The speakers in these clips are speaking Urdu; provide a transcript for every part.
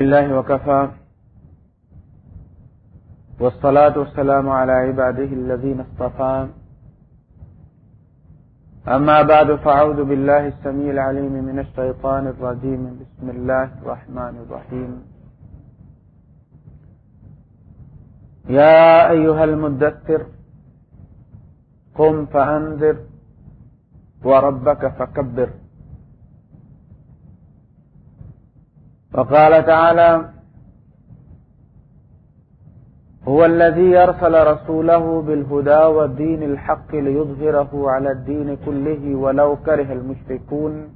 الله وكفى. والصلاة والسلام على عباده الذين اصطفى. أما بعد، فأعوذ بالله السميع العليم من الشيطان الرجيم. بسم الله الرحمن الرحيم. يا أيها المدثر، قم فأنذر وربك فكبر. وقال تعالى هو الذي يرسل رسوله بالهدى والدين الحق ليظهره على الدين كله ولو كره المشركون.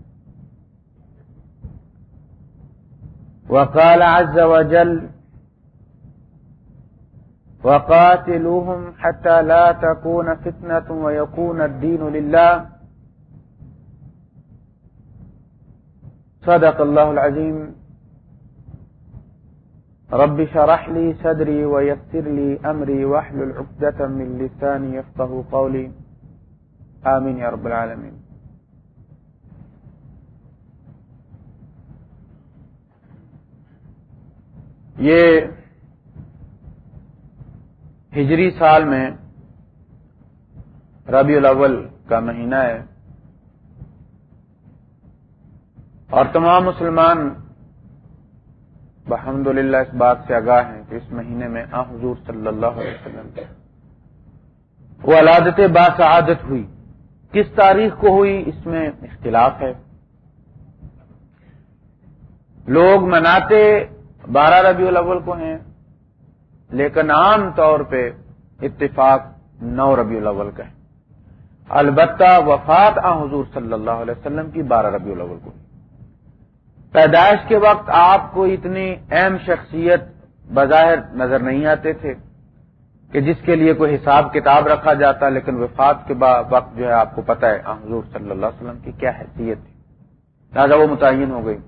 وقال عز وجل وقاتلوهم حتى لا تكون فتنة ويكون الدين لله. صدق الله العظيم. رب شرح لي صدري ويسر لي أمري واحلل عقدة من لساني يفقه قولي. آمين يا رب العالمين. یہ ہجری سال میں ربیع الاول کا مہینہ ہے اور تمام مسلمان بحمد للہ اس بات سے آگاہ ہیں کہ اس مہینے میں آ حضور صلی اللہ علیہ وسلم وہ علادت باسعادت ہوئی۔ کس تاریخ کو ہوئی؟ اس میں اختلاف ہے۔ لوگ مناتے بارہ ربیع الاول کو ہیں، لیکن عام طور پہ اتفاق نو ربیع الاول کا ہے۔ البتہ وفات آ حضور صلی اللہ علیہ وسلم کی بارہ ربیع الاول کو۔ پیدائش کے وقت آپ کو اتنی اہم شخصیت بظاہر نظر نہیں آتے تھے کہ جس کے لیے کوئی حساب کتاب رکھا جاتا، لیکن وفات کے وقت جو ہے آپ کو پتا ہے حضور صلی اللہ علیہ وسلم کی کیا حیثیت تھی۔ لہٰذا وہ متعین ہو گئی۔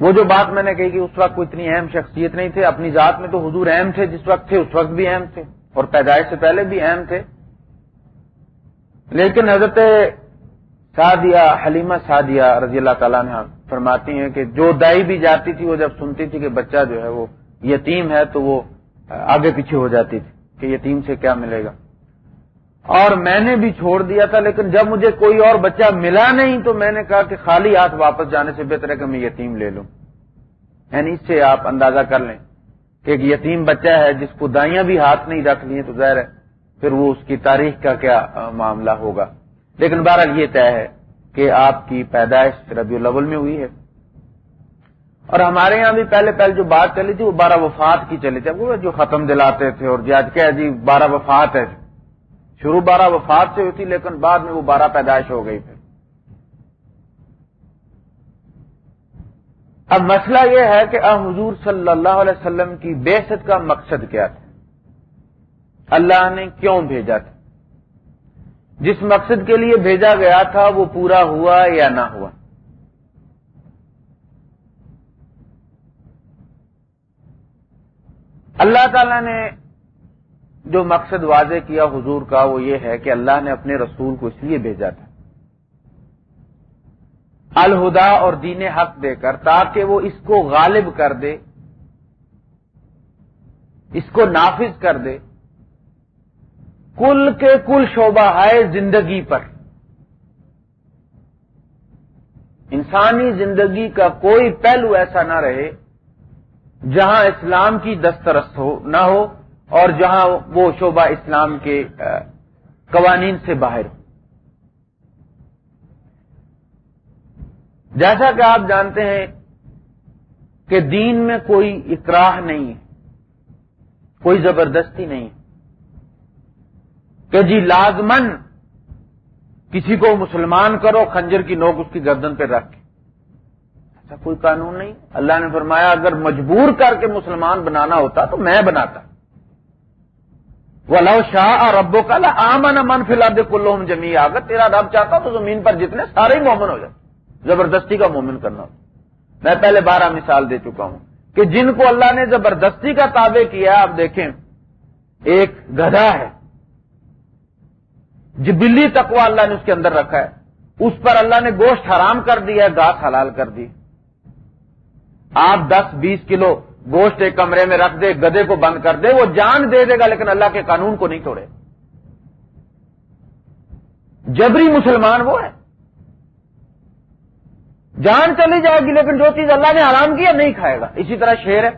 وہ جو بات میں نے کہی کہ اس وقت کوئی اتنی اہم شخصیت نہیں تھی اپنی ذات میں تو حضور اہم تھے جس وقت تھے، اس وقت بھی اہم تھے اور پیدائش سے پہلے بھی اہم تھے۔ لیکن حضرت سعدیہ، حلیمہ سعدیہ رضی اللہ تعالیٰ نے فرماتی ہیں کہ جو دائی بھی جاتی تھی، وہ جب سنتی تھی کہ بچہ جو ہے وہ یتیم ہے، تو وہ آگے پیچھے ہو جاتی تھی کہ یتیم سے کیا ملے گا۔ اور میں نے بھی چھوڑ دیا تھا، لیکن جب مجھے کوئی اور بچہ ملا نہیں، تو میں نے کہا کہ خالی ہاتھ واپس جانے سے بہتر ہے کہ میں یتیم لے لوں۔ یعنی اس سے آپ اندازہ کر لیں کہ ایک یتیم بچہ ہے، جس کو دائیاں بھی ہاتھ نہیں رکھ لی تو ظاہر ہے پھر وہ اس کی تاریخ کا کیا معاملہ ہوگا۔ لیکن بہرحال یہ طے ہے کہ آپ کی پیدائش ربیع الاول میں ہوئی ہے۔ اور ہمارے یہاں بھی پہلے پہلے جو بات چلی تھی وہ بارہ وفات کی چلی تھی۔ وہ جو ختم دلاتے تھے اور جی کیا جی بارہ وفات ہے۔ شروع بارہ وفات سے ہوئی تھی لیکن بعد میں وہ بارہ پیدائش ہو گئی پھر اب مسئلہ یہ ہے کہ حضور صلی اللہ علیہ وسلم کی بے کا مقصد کیا تھا؟ اللہ نے کیوں بھیجا تھا؟ جس مقصد کے لیے بھیجا گیا تھا وہ پورا ہوا یا نہ ہوا؟ اللہ تعالی نے جو مقصد واضح کیا حضور کا وہ یہ ہے کہ اللہ نے اپنے رسول کو اس لیے بھیجا تھا۔ الہدا اور دین حق دے کر تاکہ وہ اس کو غالب کر دے، اس کو نافذ کر دے۔ کل کے کل شعبہ ہے زندگی پر۔ انسانی زندگی کا کوئی پہلو ایسا نہ رہے جہاں اسلام کی دسترس ہو، نہ ہو، اور جہاں وہ شعبہ اسلام کے قوانین سے باہر ہو۔ جیسا کہ آپ جانتے ہیں کہ دین میں کوئی اکراہ نہیں ہے، کوئی زبردستی نہیں ہے۔ کہ جی لازمن کسی کو مسلمان کرو، خنجر کی نوک اس کی گردن پہ رکھ ایسا کوئی قانون نہیں۔ اللہ نے فرمایا، اگر مجبور کر کے مسلمان بنانا ہوتا تو میں بناتا۔ وہ لو شاہ اور ربو کا آمن امن فی الحال کلوم جمی اگر تیرا رب چاہتا تو زمین پر جتنے سارے ہی مومن ہو جاتے۔ زبردستی کا مومن کرنا۔ ہوتا میں پہلے بارہ مثال دے چکا ہوں کہ جن کو اللہ نے زبردستی کا تابع کیا، آپ دیکھیں، ایک گدھا ہے۔ جبلی تقوا اللہ نے اس کے اندر رکھا ہے۔ اس پر اللہ نے گوشت حرام کر دیا گاس حلال کر دی۔ آپ دس، بیس کلو گوشت ایک کمرے میں رکھ دے، گدے کو بند کر دے، وہ جان دے دے گا، لیکن اللہ کے قانون کو نہیں توڑے۔ جبری مسلمان وہ ہے۔ جان چلی جائے گی، لیکن جو چیز اللہ نے حرام کیا، نہیں کھائے گا۔ اسی طرح شیر ہے۔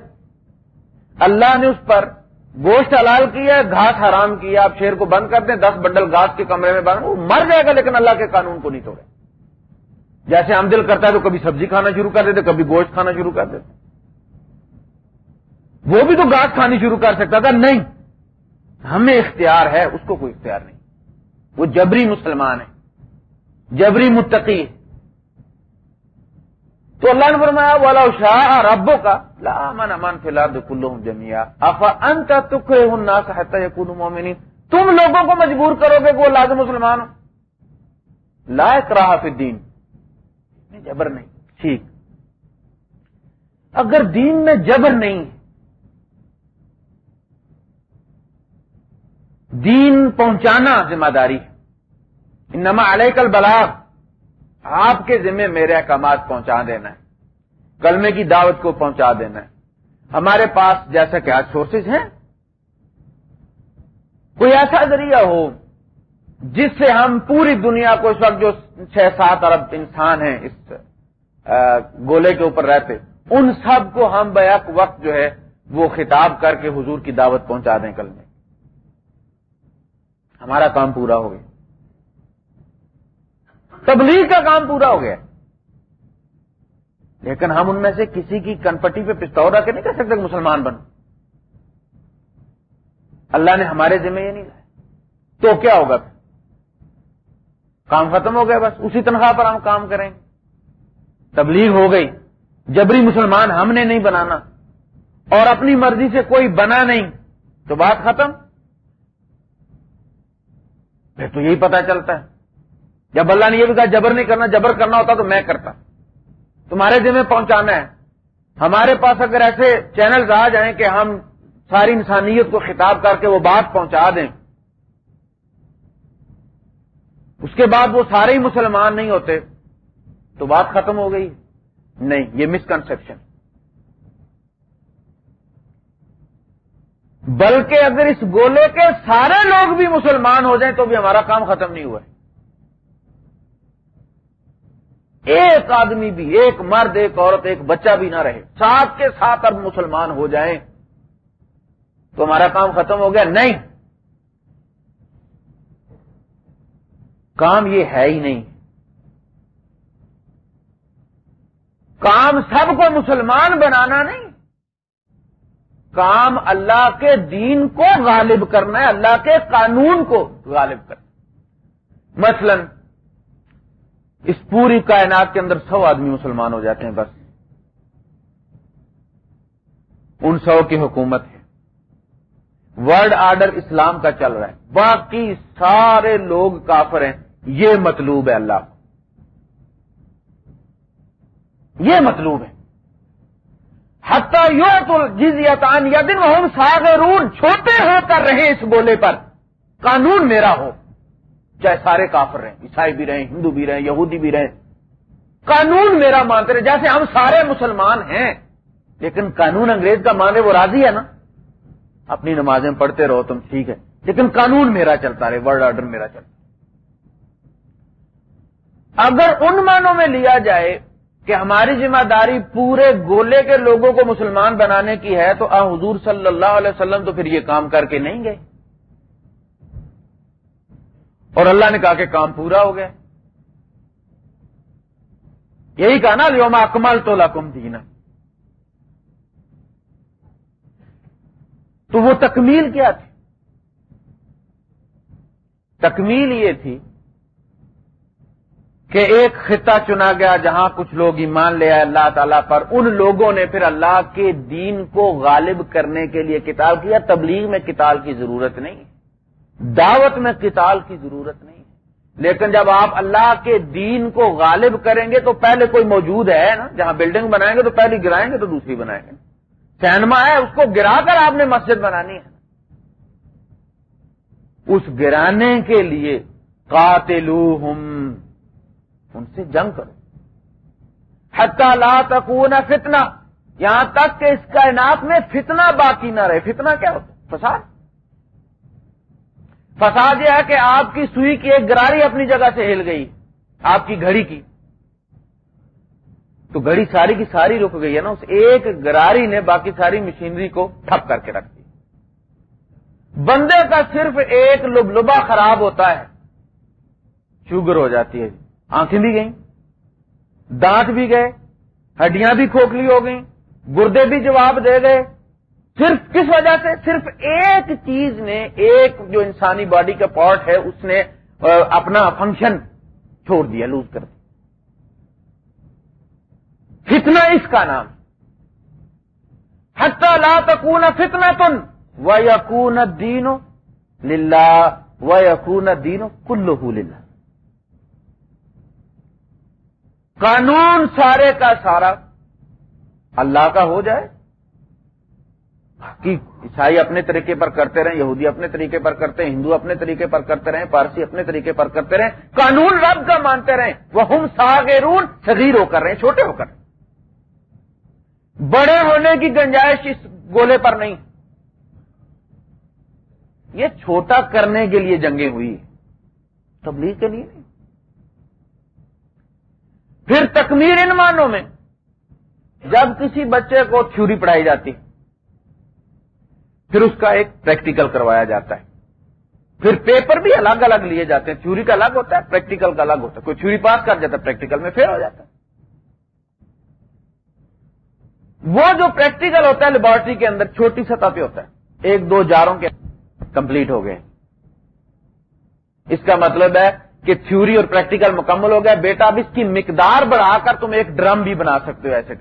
اللہ نے اس پر گوشت حلال کیا، گھاس حرام کیا، آپ شیر کو بند کر دیں، دس بنڈل گھاس کے کمرے میں بند، وہ مر جائے گا لیکن اللہ کے قانون کو نہیں توڑے۔ جیسے ہم دل کرتا ہے تو کبھی سبزی کھانا شروع کر دیتے، کبھی گوشت کھانا شروع کر دیتے۔ وہ بھی تو گھاس کھانی شروع کر سکتا تھا، نہیں۔ ہمیں اختیار ہے، اس کو کوئی اختیار نہیں۔ وہ جبری مسلمان ہے۔ جبری متقی۔ ہے تو اللہ نے فرمایا والا شاہ ربو کا لامن امن فی الحال جمیا افا انت تک نا سہتا مومنی تم لوگوں کو مجبور کرو گے کہ وہ لازم مسلمان ہو. لائق رہا فی دین جبر نہیں. ٹھیک. اگر دین میں جبر نہیں دین پہنچانا ذمہ داری انما علیہ کل بلاغ. آپ کے ذمہ میرے احکامات پہنچا دینا ہے۔ کلمے کی دعوت کو پہنچا دینا ہے۔ ہمارے پاس جیسا کہ آج سورسز ہیں۔ کوئی ایسا ذریعہ ہو جس سے ہم پوری دنیا کو اس وقت جو چھ سات ارب انسان ہیں اس گولے کے اوپر رہتے، ان سب کو ہم بیک وقت جو ہے وہ خطاب کر کے حضور کی دعوت پہنچا دیں کل میں ہمارا کام پورا ہو گیا۔ تبلیغ کا کام پورا ہو گیا۔ لیکن ہم ان میں سے کسی کی کنپٹی پہ پستول رکھ کے نہیں کہہ سکتے کہ مسلمان بن اللہ نے ہمارے ذمہ یہ نہیں لائے۔ تو کیا ہوگا؟ پھر کام ختم ہو گیا بس۔ اسی تنخواہ پر ہم کام کریں۔ تبلیغ ہو گئی۔ جبری مسلمان ہم نے نہیں بنانا۔ اور اپنی مرضی سے کوئی بنا نہیں۔ تو بات ختم۔ پھر تو یہی پتا چلتا ہے۔ جب اللہ نے یہ بھی کہا جبر نہیں کرنا، جبر کرنا ہوتا تو میں کرتا۔ تمہارے ذمہ پہنچانا ہے۔ ہمارے پاس اگر ایسے چینل آ جائیں کہ ہم ساری انسانیت کو خطاب کر کے وہ بات پہنچا دیں۔ اس کے بعد وہ سارے ہی مسلمان نہیں ہوتے۔ تو بات ختم ہو گئی۔ نہیں، یہ مسکنسپشن بلکہ اگر اس گولے کے سارے لوگ بھی مسلمان ہو جائیں تو بھی ہمارا کام ختم نہیں ہوا ہے۔ ایک آدمی بھی، ایک مرد، ایک عورت، ایک بچہ بھی نہ رہے۔ ساتھ کے ساتھ اب مسلمان ہو جائیں تو ہمارا کام ختم ہو گیا؟ نہیں۔ کام یہ ہے ہی نہیں۔ کام سب کو مسلمان بنانا نہیں۔ کام اللہ کے دین کو غالب کرنا ہے، اللہ کے قانون کو غالب کرنا۔ مثلاً اس پوری کائنات کے اندر سو آدمی مسلمان ہو جاتے ہیں بس۔ ان سو کی حکومت ہے۔ ورلڈ آرڈر اسلام کا چل رہا ہے۔ باقی سارے لوگ کافر ہیں۔ یہ مطلوب ہے اللہ۔ کو یہ مطلوب ہے۔ حتہ یو تو جزیتان یا دن ہم ساغرون چھوٹے ہو کر رہے اس بولے پر۔ قانون میرا ہو۔ چاہے سارے کافر رہیں، عیسائی بھی رہیں، ہندو بھی رہیں، یہودی بھی رہیں۔ قانون میرا مانتے رہے، جیسے ہم سارے مسلمان ہیں، لیکن قانون انگریز کا مانے وہ راضی ہے نا؟ اپنی نمازیں پڑھتے رہو تم، ٹھیک ہے۔ لیکن قانون میرا چلتا رہے، ورلڈ آرڈر میرا چلتا اگر ان مانوں میں لیا جائے کہ ہماری ذمہ داری پورے گولے کے لوگوں کو مسلمان بنانے کی ہے، تو آ حضور صلی اللہ علیہ وسلم تو پھر یہ کام کر کے نہیں گئے۔ اور اللہ نے کہا کہ کام پورا ہو گیا۔ یہی کہا نا یوما اکمل تو لکم دینا۔ تو وہ تکمیل کیا تھی؟ تکمیل یہ تھی کہ ایک خطہ چنا گیا جہاں کچھ لوگ ایمان لے آئے اللہ تعالیٰ پر۔ ان لوگوں نے پھر اللہ کے دین کو غالب کرنے کے لیے کتاب کیا، تبلیغ میں کتاب کی ضرورت نہیں۔ دعوت میں قتال کی ضرورت نہیں لیکن جب آپ اللہ کے دین کو غالب کریں گے تو پہلے کوئی موجود ہے نا، جہاں بلڈنگ بنائیں گے تو پہلی گرائیں گے تو دوسری بنائیں گے۔ سینما ہے، اس کو گرا کر آپ نے مسجد بنانی ہے۔ اس گرانے کے لیے قاتلو ان سے جنگ کرو۔ حتی لا تکون فتنہ، یہاں تک کہ اس کائنات میں فتنہ باقی نہ رہے۔ فتنہ کیا ہوتا فساد۔ فساد یہ ہے کہ آپ کی سوئی کی ایک گراری اپنی جگہ سے ہل گئی، آپ کی گھڑی کی۔ تو گھڑی ساری کی ساری رک گئی ہے نا، اس ایک گراری نے باقی ساری مشینری کو ٹھپ کر کے رکھ دی۔ بندے کا صرف ایک لبلبا خراب ہوتا ہے، شوگر ہو جاتی ہے۔ آنکھیں بھی گئیں، دانت بھی گئے، ہڈیاں بھی کھوکھلی ہو گئیں، گردے بھی جواب دے گئے۔ صرف کس وجہ سے؟ صرف ایک چیز نے، ایک جو انسانی باڈی کا پارٹ ہے، اس نے اپنا فنکشن چھوڑ دیا لوز کر دیا۔ فتنا اس کا نام۔ حتی لا تکون فتنا تن و یقون دینو للہ و یقون دینو کلو للہ۔ قانون سارے کا سارا اللہ کا ہو جائے عیسائی اپنے طریقے پر کرتے رہیں، یہودی اپنے طریقے پر کرتے ہیں، ہندو اپنے طریقے پر کرتے رہیں، پارسی اپنے طریقے پر کرتے رہیں، قانون رب کا مانتے رہیں وہ ہم ساگرون صغیر ہو کر رہے ہیں چھوٹے ہو کر۔ بڑے ہونے کی گنجائش اس گولے پر نہیں۔ یہ چھوٹا کرنے کے لیے جنگیں ہوئی تبلیغ کے لیے نہیں۔ پھر تکمیر ان مانوں میں، جب کسی بچے کو تھیوری پڑھائی جاتی۔ پھر اس کا ایک پریکٹیکل کروایا جاتا ہے۔ پھر پیپر بھی الگ الگ لیے جاتے ہیں۔ تھیوری کا الگ ہوتا ہے پریکٹیکل کا الگ ہوتا ہے۔ کوئی تھیوری پاس کر جاتا ہے پریکٹیکل میں فیل ہو جاتا ہے۔ وہ جو پریکٹیکل ہوتا ہے لیبورٹری کے اندر چھوٹی سطح پہ ہوتا ہے۔ ایک دو جاروں کے کمپلیٹ ہو گئے۔ اس کا مطلب ہے کہ تھیوری اور پریکٹیکل مکمل ہو گیا بیٹا اب اس کی مقدار بڑھا کر تم ایک ڈرم بھی بنا سکتے ہو ایسے۔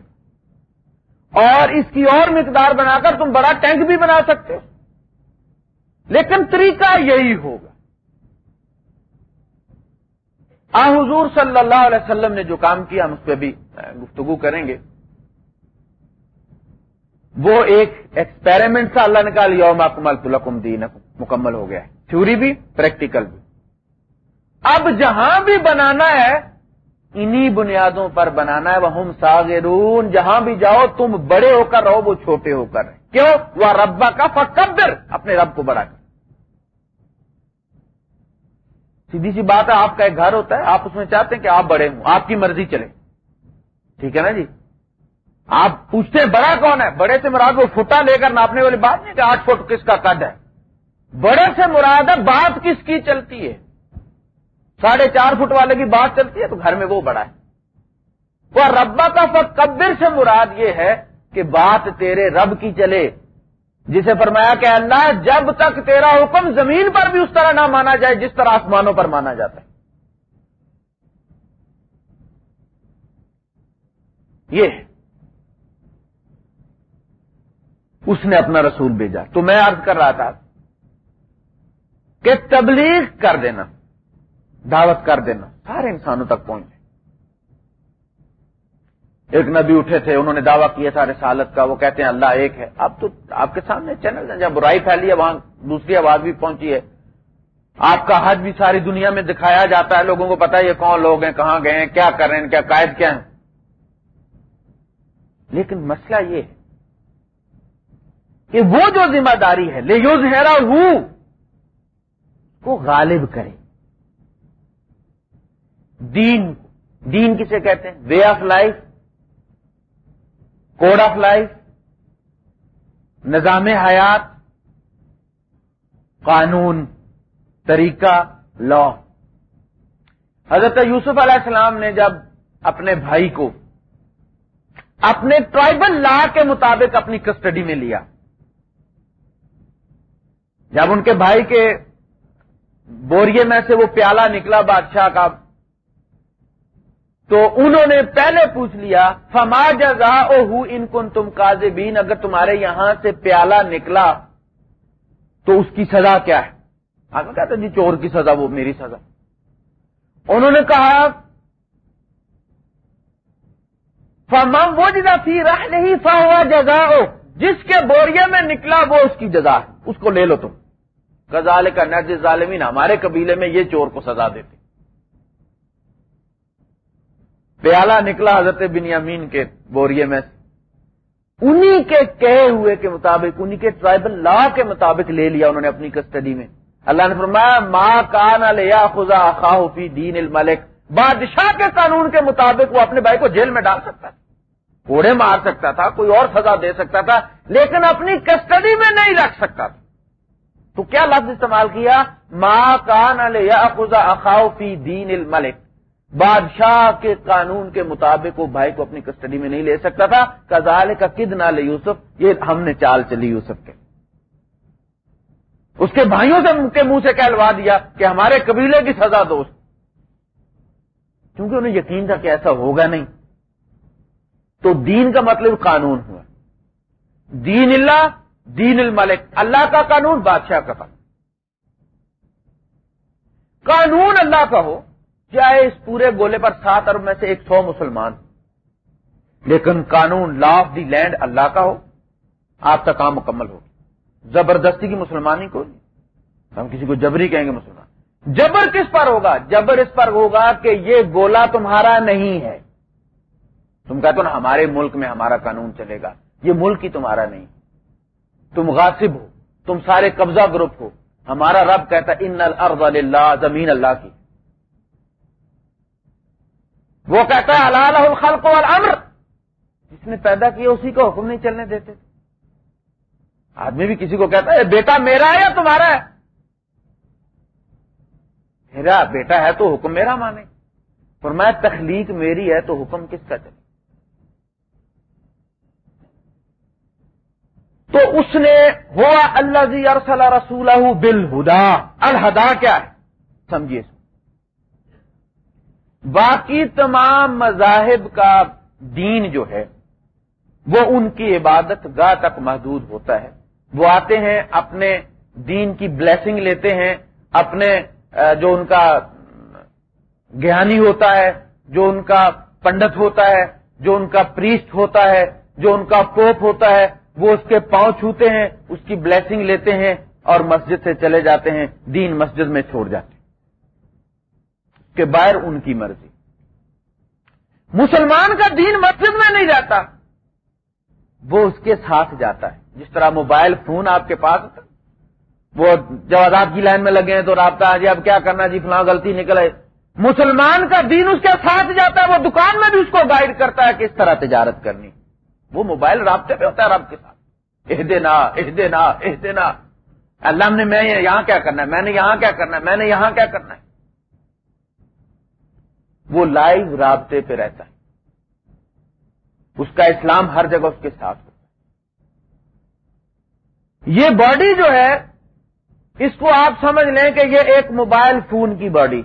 اور اس کی اور مقدار بنا کر تم بڑا ٹینک بھی بنا سکتے ہو۔ لیکن طریقہ یہی ہوگا۔ آ، حضور صلی اللہ علیہ وسلم نے جو کام کیا، ہم اس پہ بھی گفتگو کریں گے۔ وہ ایک ایکسپیریمنٹ تھا، اللہ نے کہا یوم اکمل دین مکمل ہو گیا ہے۔ تھیوری بھی پریکٹیکل بھی۔ اب جہاں بھی بنانا ہے انہی بنیادوں پر بنانا ہے وہ ہم ساگرون جہاں بھی جاؤ، تم بڑے ہو کر رہو، وہ چھوٹے ہو کر۔ رہے کیوں؟ وہ ربا کا فکبر اپنے رب کو بڑا کر۔ سیدھی سی بات ہے، آپ کا ایک گھر ہوتا ہے، آپ اس میں چاہتے ہیں کہ آپ بڑے ہوں، آپ کی مرضی چلے۔ ٹھیک ہے نا جی؟ آپ پوچھتے ہیں، بڑا کون ہے؟ بڑے سے مراد وہ فٹا لے کر ناپنے والی بات نہیں، کہ آٹھ فٹ کس کا قد ہے۔ بڑے سے مراد ہے، بات کس کی چلتی ہے؟ ساڑھے چار فٹ والے کی بات چلتی ہے تو گھر میں وہ بڑا ہے۔ وہ ربا کا فکبر سے مراد یہ ہے کہ بات تیرے رب کی چلے۔ جسے فرمایا کہ اللہ جب تک تیرا حکم زمین پر بھی اس طرح نہ مانا جائے جس طرح آسمانوں پر مانا جاتا ہے۔ یہ ہے۔ اس نے اپنا رسول بھیجا۔ تو میں عرض کر رہا تھا کہ تبلیغ کر دینا۔ دعوت کر دینا۔ سارے انسانوں تک پہنچے ایک نبی اٹھے تھے، انہوں نے دعویٰ کیا تھا رسالت کا، وہ کہتے ہیں، اللہ ایک ہے۔ اب تو آپ کے سامنے چینل ہے جہاں برائی پھیلی ہے، وہاں دوسری آواز بھی پہنچی ہے۔ آپ کا حج بھی ساری دنیا میں دکھایا جاتا ہے، لوگوں کو پتا یہ کون لوگ ہیں، کہاں گئے ہیں، کیا کر رہے ہیں کیا قائد کیا ہیں۔ لیکن مسئلہ یہ ہے کہ وہ جو ذمہ داری ہے، لے یوز ہیرا کو غالب کرے۔ دین دین کسے کہتے ہیں؟ Way of life code of life نظام حیات، قانون، طریقہ لا حضرت یوسف علیہ السلام نے جب اپنے بھائی کو اپنے ٹرائبل لا کے مطابق اپنی کسٹڈی میں لیا، جب ان کے بھائی کے بوریے میں سے وہ پیالہ نکلا، بادشاہ کا تو انہوں نے پہلے پوچھ لیا، فما جزا او ان کن تم کازبین اگر تمہارے یہاں سے پیالہ نکلا، تو اس کی سزا کیا ہے؟ آپ کہتے جی چور کی سزا، وہ میری سزا۔ انہوں نے کہا فمام وہ جگہ تھی راہ نہیں فا ہوا جزا جس کے بوریا میں نکلا، وہ اس کی جزا ہے۔ اس کو لے لو تم۔ کزال کا نرج ظالمین ہمارے قبیلے میں یہ چور کو سزا دیتے۔ پیالہ نکلا حضرت بنیامین کے بوریے میں انہی کے کہے ہوئے کے مطابق، انہی کے ٹرائبل لا کے مطابق لے لیا انہوں نے اپنی کسٹڈی میں۔ اللہ نے فرمایا ماں کان لیا خزا خاہ فی دین الملک۔ بادشاہ کے قانون کے مطابق وہ اپنے بھائی کو جیل میں ڈال سکتا تھا۔ کوڑے مار سکتا تھا، کوئی اور سزا دے سکتا تھا، لیکن اپنی کسٹڈی میں نہیں رکھ سکتا تھا۔ تو کیا لفظ استعمال کیا؟ ماں کان لیا خزا اخاؤ فی دین الملک۔ بادشاہ کے قانون کے مطابق وہ بھائی کو اپنی کسٹڈی میں نہیں لے سکتا تھا۔ کزال کا کد نہ لے یوسف، یہ ہم نے چال چلی یوسف کے۔ اس کے بھائیوں سے کے منہ سے کہلوا دیا کہ ہمارے قبیلے کی سزا دوست کیونکہ انہیں یقین تھا کہ ایسا ہوگا نہیں۔ تو دین کا مطلب قانون ہوا۔ دین اللہ، دین الملک۔ اللہ کا قانون، بادشاہ کا قانون۔ قانون اللہ کا ہو۔ چاہے اس پورے گولے پر سات ارب میں سے ایک سو مسلمان۔ لیکن قانون لا آف دی لینڈ اللہ کا ہو، آپ کا کام مکمل ہو۔ زبردستی کی مسلمانی کو ہم کسی کو جبری کہیں گے مسلمان۔ جبر کس پر ہوگا؟ جبر اس پر ہوگا کہ یہ گولا تمہارا نہیں ہے۔ تم کہتے ہو نا، ہمارے ملک میں ہمارا قانون چلے گا۔ یہ ملک ہی تمہارا نہیں۔ تم غاصب ہو، تم سارے قبضہ گروپ ہو۔ ہمارا رب کہتا ان الارض اللہ زمین اللہ کی۔ وہ کہتا ہے اللہ الخلق والامر. جس نے پیدا کیا اسی کو حکم نہیں چلنے دیتے۔ آدمی بھی کسی کو کہتا ہے بیٹا، میرا ہے یا تمہارا ہے؟ میرا بیٹا ہے تو حکم میرا مانے۔ فرمایا، تخلیق میری ہے تو حکم کس کا چلے؟ تو اس نے، ہوا اللہ جی ارسل رسول بل ہدا الہدا کیا ہے؟ سمجھیے۔ باقی تمام مذاہب کا دین جو ہے، وہ ان کی عبادت گاہ تک محدود ہوتا ہے۔ وہ آتے ہیں، اپنے دین کی بلیسنگ لیتے ہیں، اپنے جو ان کا گیانی ہوتا ہے، جو ان کا پنڈت ہوتا ہے، جو ان کا پریسٹ ہوتا ہے، جو ان کا پوپ ہوتا ہے، وہ اس کے پاؤں چھوتے ہیں، اس کی بلیسنگ لیتے ہیں اور مسجد سے چلے جاتے ہیں، دین مسجد میں چھوڑ جاتے ہیں۔ کہ باہر ان کی مرضی۔ مسلمان کا دین مسجد میں نہیں جاتا۔ وہ اس کے ساتھ جاتا ہے۔ جس طرح موبائل فون آپ کے پاس وہ جب آزاد کی لائن میں لگے ہیں تو رابطہ جی اب کیا کرنا جی فلاں غلطی نکلے مسلمان کا دین اس کے ساتھ جاتا ہے، وہ دکان میں بھی اس کو گائیڈ کرتا ہے کس طرح تجارت کرنی۔ وہ موبائل رابطے پہ ہوتا ہے رب کے ساتھ۔ اہ دینا اہ دینا اہ دینا اللہ نے میں یہاں کیا کرنا ہے؟ میں نے یہاں کیا کرنا ہے؟ میں نے یہاں کیا کرنا ہے؟ وہ لائیو رابطے پہ رہتا ہے۔ اس کا اسلام ہر جگہ اس کے ساتھ ہوتا ہے۔ یہ باڈی جو ہے، اس کو آپ سمجھ لیں کہ یہ ایک موبائل فون کی باڈی۔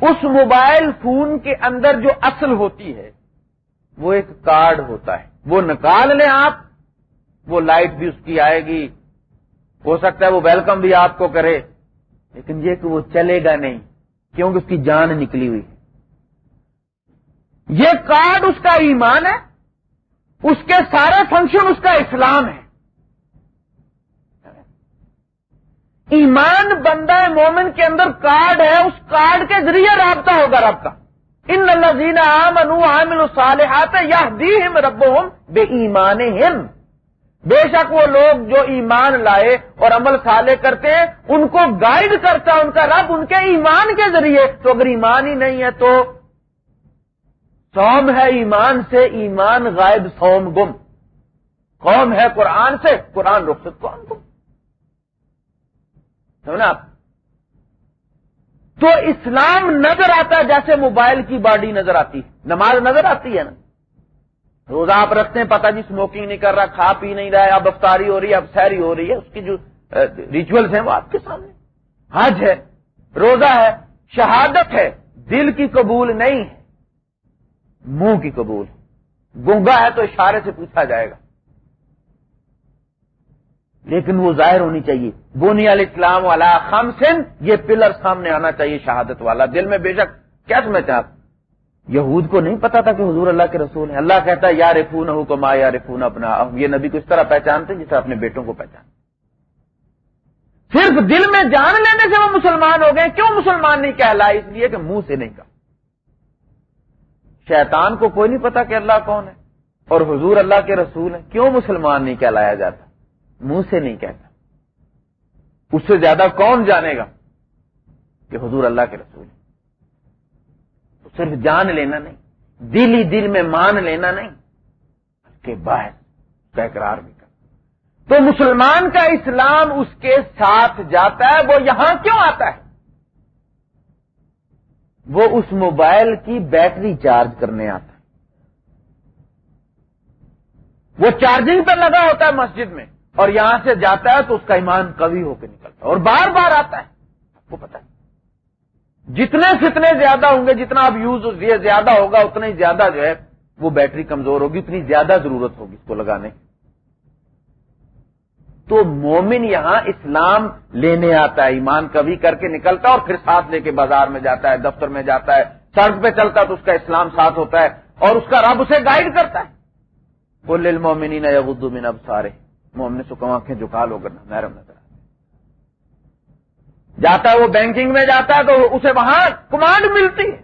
اس موبائل فون کے اندر جو اصل ہوتی ہے، وہ ایک کارڈ ہوتا ہے۔ وہ نکال لیں آپ، وہ لائٹ بھی اس کی آئے گی۔ ہو سکتا ہے وہ ویلکم بھی آپ کو کرے، لیکن یہ کہ وہ چلے گا نہیں۔ کیونکہ اس کی جان نکلی ہوئی ہے۔ یہ کارڈ اس کا ایمان ہے، اس کے سارے فنکشن اس کا اسلام ہے۔ ایمان بندہ مومن کے اندر کارڈ ہے، اس کارڈ کے ذریعے رابطہ ہوگا رابطہ۔ ان الزین عام انو عامل الصالحات یا دی ہم رب بے ایمان بے شک وہ لوگ جو ایمان لائے اور عمل صالح کرتے ہیں، ان کو گائیڈ کرتا، ان کا رب ان کے ایمان کے ذریعے۔ تو اگر ایمان ہی نہیں ہے تو سوم ہے ایمان سے، ایمان غائب سوم گم۔ قوم ہے قرآن سے، قرآن رخصت قوم گم سمجھنا آپ؟ تو اسلام نظر آتا ہے جیسے موبائل کی باڈی نظر آتی ہے۔ نماز نظر آتی ہے نا۔ روزہ آپ رکھتے ہیں، پتہ جی اسموکنگ نہیں کر رہا، کھا پی نہیں رہا ہے اب افطاری ہو رہی ہے، اب سیری ہو رہی ہے، اس کی جو ریچولس ہیں وہ آپ کے سامنے۔ حج ہے، روزہ ہے، شہادت ہے، دل کی قبول نہیں ہے، منہ کی قبول۔ گنگا ہے تو اشارے سے پوچھا جائے گا۔ لیکن وہ ظاہر ہونی چاہیے بونی علیہ السلام والا خم سن یہ پلر سامنے آنا چاہیے شہادت والا۔ دل میں بے شک، کیا سمجھتے آپ؟ یہود کو نہیں پتا تھا کہ حضور اللہ کے رسول ہیں۔ اللہ کہتا ہے یا رفون حکما یا رفون اپنا یہ نبی کو اس طرح پہچانتے جس طرح اپنے بیٹوں کو پہچان صرف دل میں جان لینے سے وہ مسلمان ہو گئے۔ کیوں مسلمان نہیں کہلائے اس لیے کہ منہ سے نہیں کہا۔ شیطان کو کوئی نہیں پتا کہ اللہ کون ہے اور حضور اللہ کے رسول ہیں۔ کیوں مسلمان نہیں کہلایا جاتا؟ منہ سے نہیں کہتا۔ اس سے زیادہ کون جانے گا کہ حضور اللہ کے رسول صرف جان لینا نہیں دل ہی دل میں مان لینا نہیں کہ باہر کا اقرار بھی کر تو مسلمان کا اسلام اس کے ساتھ جاتا ہے، وہ یہاں کیوں آتا ہے؟ وہ اس موبائل کی بیٹری چارج کرنے آتا ہے۔ وہ چارجنگ پہ لگا ہوتا ہے مسجد میں، اور یہاں سے جاتا ہے تو اس کا ایمان کبھی ہو کے نکلتا ہے، اور بار بار آتا ہے، آپ کو پتا ہے۔ جتنے فتنے زیادہ ہوں گے، جتنا آپ یوز زیادہ ہوگا اتنا ہی زیادہ جو ہے وہ بیٹری کمزور ہوگی، اتنی زیادہ ضرورت ہوگی اس کو لگانے تو مومن یہاں اسلام لینے آتا ہے، ایمان کبھی کر کے نکلتا ہے اور پھر ساتھ لے کے بازار میں جاتا ہے، دفتر میں جاتا ہے سڑک پہ چلتا ہے تو اس کا اسلام ساتھ ہوتا ہے اور اس کا رب اسے گائیڈ کرتا ہے۔ وہ لل مومنی نہ اردو من اب سارے مومن سکم آنکھیں جھکا لو کرنا محرم نظر جاتا ہے وہ بینکنگ میں جاتا ہے تو اسے وہاں کمانڈ ملتی ہے۔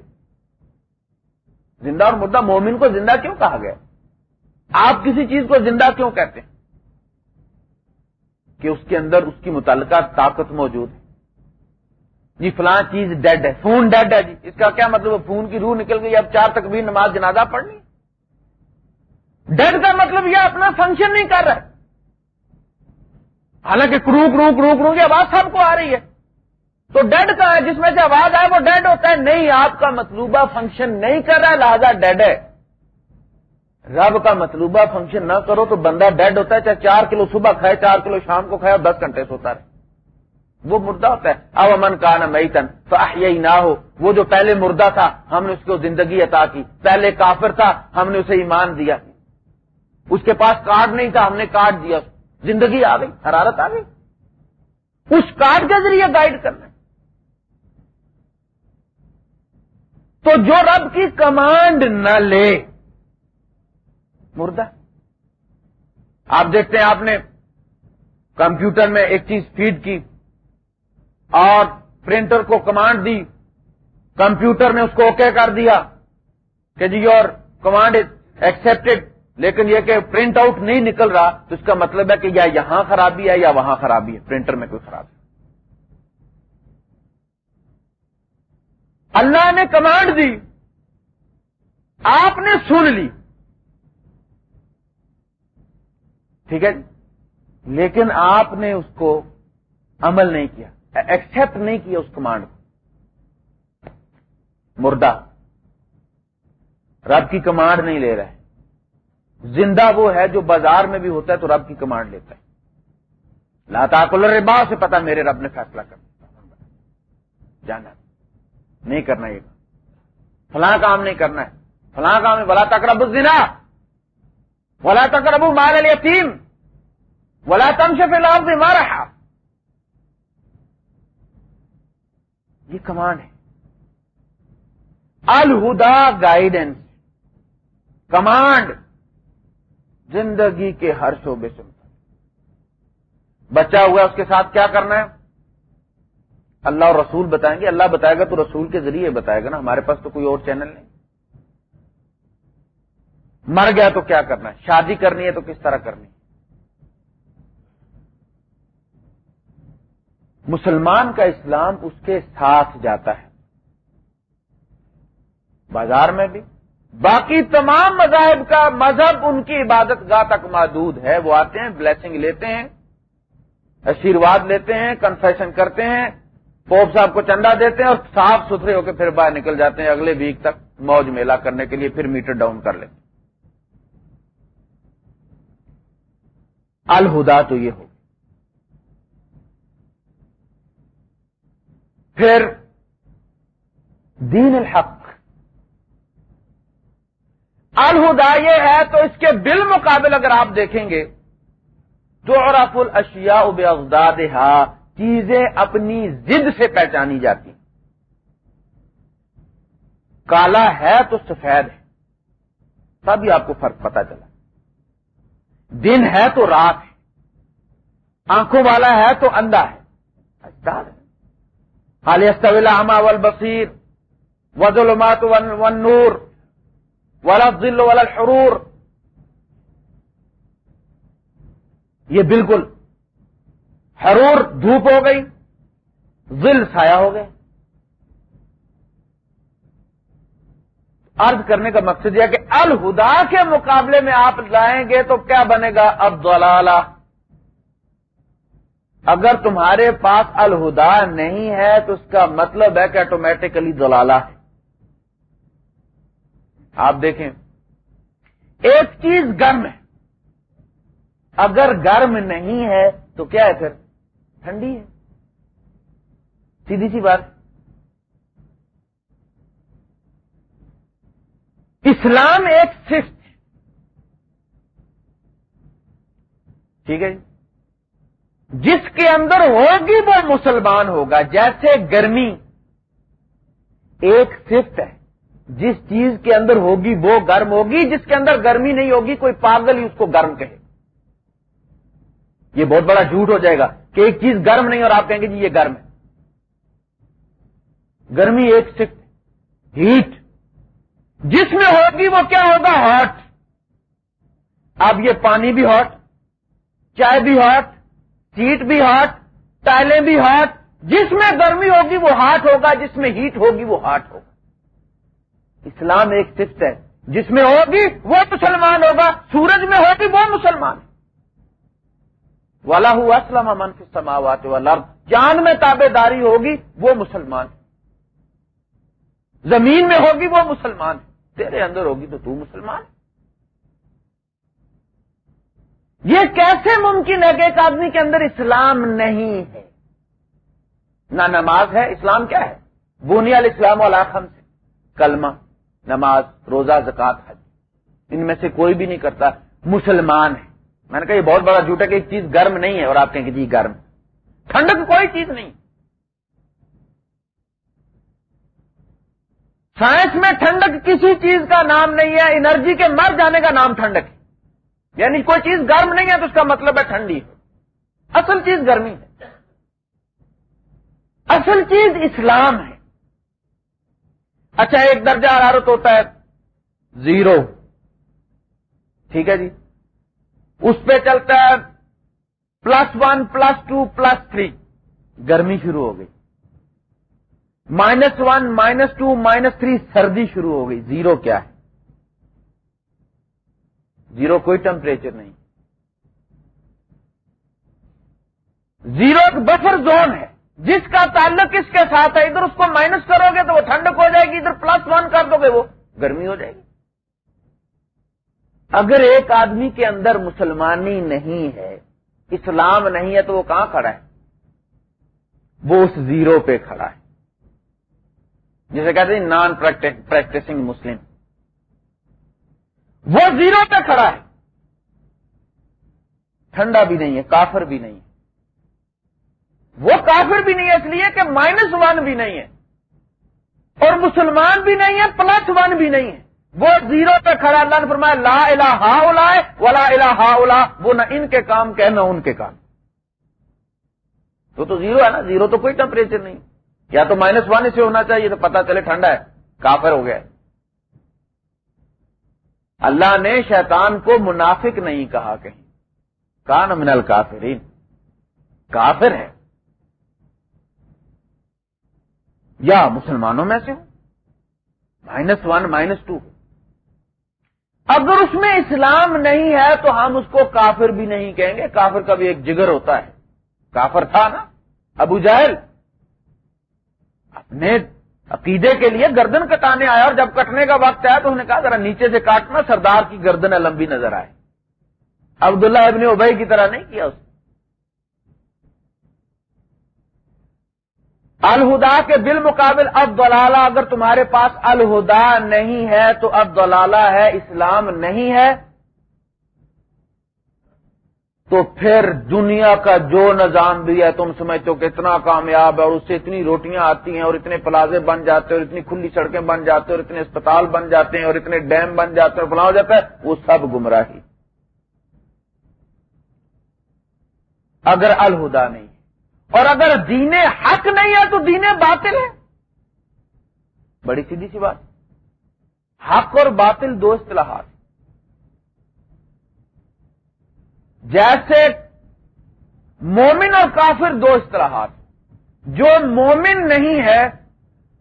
زندہ اور مردہ مومن کو زندہ کیوں کہا گیا؟ آپ کسی چیز کو زندہ کیوں کہتے ہیں؟ کہ اس کے اندر اس کی متعلقہ طاقت موجود ہے۔ جی فلاں چیز ڈیڈ ہے، فون ڈیڈ ہے جی۔ اس کا کیا مطلب فون کی روح نکل گئی، اب چار تک بھی نماز جنازہ پڑھنی ڈیڈ کا مطلب یہ اپنا فنکشن نہیں کر رہا حالانکہ کروک روک روک روک آواز سب کو آ رہی ہے۔ تو ڈیڈ کا ہے، جس میں سے آواز آئے، وہ ڈیڈ ہوتا ہے۔ نہیں، آپ کا مطلوبہ فنکشن نہیں کر رہا ہے لہذا ڈیڈ ہے۔ رب کا مطلوبہ فنکشن نہ کرو تو بندہ ڈیڈ ہوتا ہے، چاہے چار کلو صبح کھائے، چار کلو شام کو کھائے اور دس گھنٹے سوتا رہے۔ وہ مردہ ہوتا ہے۔ اب امن کا نا مئی تن تو یہی نہ ہو وہ جو پہلے مردہ تھا، ہم نے اس کو زندگی عطا کی۔ پہلے کافر تھا، ہم نے اسے ایمان دیا۔ اس کے پاس کارڈ نہیں تھا، ہم نے کارڈ دیا۔ زندگی آ گئی، حرارت آ گئی۔ اس کارڈ کے ذریعے گائیڈ کرنا۔ تو جو رب کی کمانڈ نہ لے۔ مردہ۔ آپ دیکھتے ہیں، آپ نے کمپیوٹر میں ایک چیز فیڈ کی اور پرنٹر کو کمانڈ دی۔ کمپیوٹر نے اس کو اوکے کر دیا کہ جی یور کمانڈ از ایکسپٹیڈ لیکن یہ کہ پرنٹ آؤٹ نہیں نکل رہا، تو اس کا مطلب ہے کہ یا یہاں خرابی ہے یا وہاں خرابی ہے، پرنٹر میں کوئی خرابی۔ اللہ نے کمانڈ دی، آپ نے سن لی۔ ٹھیک ہے جی؟ لیکن آپ نے اس کو عمل نہیں کیا ایکسپٹ نہیں کیا اس کمانڈ کو۔ مردہ، رب کی کمانڈ نہیں لے رہے زندہ وہ ہے جو بازار میں بھی ہوتا ہے تو رب کی کمانڈ لیتا ہے۔ لاتا ربا سے پتا میرے رب نے فیصلہ کر جانا۔ نہیں کرنا یہ. فلاں کام نہیں کرنا ہے. فلاں کام بلا تک رب الزنا. ولا تک ربو مار یتیم ولا تم سے فی الحال مارا یہ کمانڈ ہے. الہدا گائیڈنس کمانڈ زندگی کے ہر شعبے سے بچہ ہوا اس کے ساتھ کیا کرنا ہے؟ اللہ اور رسول بتائیں گے، اللہ بتائے گا تو رسول کے ذریعے بتائے گا نا، ہمارے پاس تو کوئی اور چینل نہیں۔ مر گیا تو کیا کرنا ہے؟ شادی کرنی ہے تو کس طرح کرنی ہے؟ مسلمان کا اسلام اس کے ساتھ جاتا ہے۔ بازار میں بھی۔ باقی تمام مذاہب کا مذہب ان کی عبادت گاہ تک محدود ہے۔ وہ آتے ہیں بلیسنگ لیتے ہیں، آشیرواد لیتے ہیں کنفیشن کرتے ہیں۔ پوپ صاحب کو چندہ دیتے ہیں اور صاف ستھرے ہو کے پھر باہر نکل جاتے ہیں، اگلے ویک تک موج میلہ کرنے کے لیے پھر میٹر ڈاؤن کر لیتے الہدا تو یہ ہو۔ پھر دین الحق۔ الہدا یہ ہے تو اس کے بالمقابل اگر آپ دیکھیں گے تو اور الاشیاء اشیا چیزیں اپنی ضد سے پہچانی جاتی کالا ہے تو سفید ہے۔ تبھی آپ کو فرق پتا چلا۔ دن ہے تو رات ہے۔ آنکھوں والا ہے تو اندھا ہے۔ اچھا۔ خالی استویلا ہما ول بصیر وزلمات ون نور ذل والا شرور یہ بالکل حرور دھوپ ہو گئی ذل سایہ ہو گئے۔ عرض کرنے کا مقصد یہ کہ الہدا کے مقابلے میں آپ لائیں گے تو کیا بنے گا؟ اب اگر تمہارے پاس الہدا نہیں ہے تو اس کا مطلب ہے کہ آٹومیٹکلی دلالہ ہے۔ آپ دیکھیں، ایک چیز گرم ہے۔ اگر گرم نہیں ہے تو کیا ہے پھر؟ ٹھنڈی ہے۔ سیدھی سی بات۔ اسلام ایک صفت ٹھیک ہے جی؟ جس کے اندر ہوگی وہ مسلمان ہوگا۔ جیسے گرمی ایک صفت ہے۔ جس چیز کے اندر ہوگی وہ گرم ہوگی۔ جس کے اندر گرمی نہیں ہوگی، کوئی پاگل ہی اس کو گرم کہے۔ یہ بہت بڑا جھوٹ ہو جائے گا۔ کہ ایک چیز گرم نہیں اور آپ کہیں گے جی یہ گرم ہے۔ گرمی ایک صفت ہیٹ جس میں ہوگی وہ کیا ہوگا؟ ہاٹ اب یہ پانی بھی ہاٹ چائے بھی ہاٹ سیٹ بھی ہاٹ ٹائلیں بھی ہاٹ جس میں گرمی ہوگی وہ ہاٹ ہوگا، جس میں ہیٹ ہوگی وہ ہاٹ ہوگا۔ اسلام ایک صفت ہے۔ جس میں ہوگی وہ مسلمان ہوگا، سورج میں ہوگی وہ مسلمان۔ والا ہوا اسلام امن کے سماوات والا جان میں تابے داری ہوگی، وہ مسلمان زمین میں ہوگی، وہ مسلمان تیرے اندر ہوگی تو تو مسلمان یہ کیسے ممکن ہے کہ ایک آدمی کے اندر اسلام نہیں ہے؟ نہ نماز ہے، اسلام کیا ہے؟ بونیا الاسلام اسلام سے کلمہ، نماز، روزہ زکات حج۔ ان میں سے کوئی بھی نہیں کرتا، مسلمان ہے۔ میں نے کہا یہ بہت بڑا جھوٹ ہے کہ ایک چیز گرم نہیں ہے اور آپ کہیں کہ جی گرم۔ ٹھنڈک کوئی چیز نہیں۔ سائنس میں ٹھنڈک کسی چیز کا نام نہیں ہے، انرجی کے مر جانے کا نام ٹھنڈک ہے۔ یعنی کوئی چیز گرم نہیں ہے تو اس کا مطلب ہے ٹھنڈی۔ اصل چیز گرمی ہے۔ اصل چیز اسلام ہے۔ اچھا ایک درجہ حرارت ہوتا ہے زیرو۔ ٹھیک ہے جی؟ اس پہ چلتا ہے plus one plus two plus three گرمی شروع ہو گئی. Minus one minus two minus three سردی شروع ہو گئی. زیرو کیا ہے؟ زیرو کوئی ٹمپریچر نہیں. زیرو ایک بفر زون ہے. جس کا تعلق اس کے ساتھ ہے. ادھر اس کو مائنس کرو گے تو وہ ٹھنڈک ہو جائے گی. ادھر پلس ون کر دو گے وہ گرمی ہو جائے گی. اگر ایک آدمی کے اندر مسلمانی نہیں ہے، اسلام نہیں ہے، تو وہ کہاں کھڑا ہے؟ وہ اس زیرو پہ کھڑا ہے۔ جسے کہتے ہیں نان پریکٹسنگ مسلم۔ وہ زیرو پہ کھڑا ہے۔ ٹھنڈا بھی نہیں ہے، کافر بھی نہیں ہے۔ وہ کافر بھی نہیں ہے اس لیے کہ مائنس ون بھی نہیں ہے۔ اور مسلمان بھی نہیں ہے پلس ون بھی نہیں ہے۔ وہ زیرو پہ کھڑا اللہ نے فرمایا، لا الہ ہا ولا الہ ہا وہ نہ ان کے کام کہ نہ ان کے کام۔ تو تو زیرو ہے نا، زیرو تو کوئی ٹمپریچر نہیں۔ یا تو مائنس ون سے ہونا چاہیے، تو پتا چلے ٹھنڈا ہے، کافر ہو گیا اللہ نے شیطان کو منافق نہیں کہا کہیں۔ کان من الکافرین۔ کافر ہے۔ یا مسلمانوں میں سے ہو مائنس ون مائنس ٹو اگر اس میں اسلام نہیں ہے تو ہم اس کو کافر بھی نہیں کہیں گے۔ کافر کا بھی ایک جگر ہوتا ہے۔ کافر تھا نا؟ ابو جہل اپنے عقیدے کے لیے گردن کٹانے آیا اور جب کٹنے کا وقت آیا تو انہوں نے کہا ذرا نیچے سے کاٹنا، سردار کی گردن لمبی نظر آئے۔ عبداللہ ابن ابئی کی طرح نہیں کیا اس الہدا کے بالمقابل اب دلالہ اگر تمہارے پاس الہدا نہیں ہے تو اب دلالہ ہے اسلام نہیں ہے، تو پھر دنیا کا جو نظام بھی ہے، تم سمجھتے ہو کہ اتنا کامیاب ہے اور اس سے اتنی روٹیاں آتی ہیں اور اتنے پلازے بن جاتے ہیں اور اتنی کھلی سڑکیں بن جاتے ہیں اور اتنے اسپتال بن جاتے ہیں اور اتنے ڈیم بن جاتے ہیں فلاں ہو جاتا ہے، وہ سب گمراہی۔ اگر الہدا نہیں اور اگر دین حق نہیں ہے تو دین باطل ہے۔ بڑی سیدھی سی بات۔ حق اور باطل دو اصطلاحات۔ جیسے مومن اور کافر دو اصطلاحات۔ جو مومن نہیں ہے،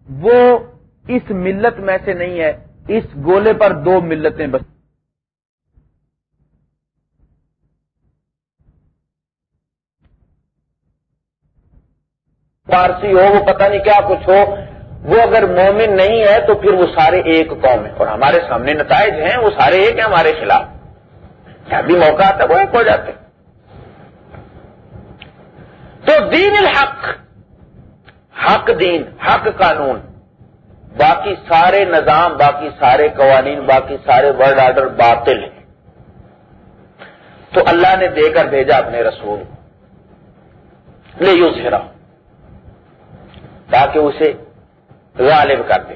وہ اس ملت میں سے نہیں ہے۔ اس گولے پر دو ملتیں بس۔ فارسی ہو، وہ پتہ نہیں کیا کچھ ہو، وہ اگر مومن نہیں ہے تو پھر وہ سارے ایک قوم ہے اور ہمارے سامنے نتائج ہیں، وہ سارے ایک ہیں ہمارے خلاف۔ کیا بھی موقع آتا ہے وہ ایک ہو جاتے تو دین الحق، حق دین، حق قانون، باقی سارے نظام، باقی سارے قوانین، باقی سارے ورڈ آرڈر باطل ہیں۔ تو اللہ نے دے کر بھیجا اپنے رسول۔ کو لے یوز ہرا تاکہ اسے غالب کر دے۔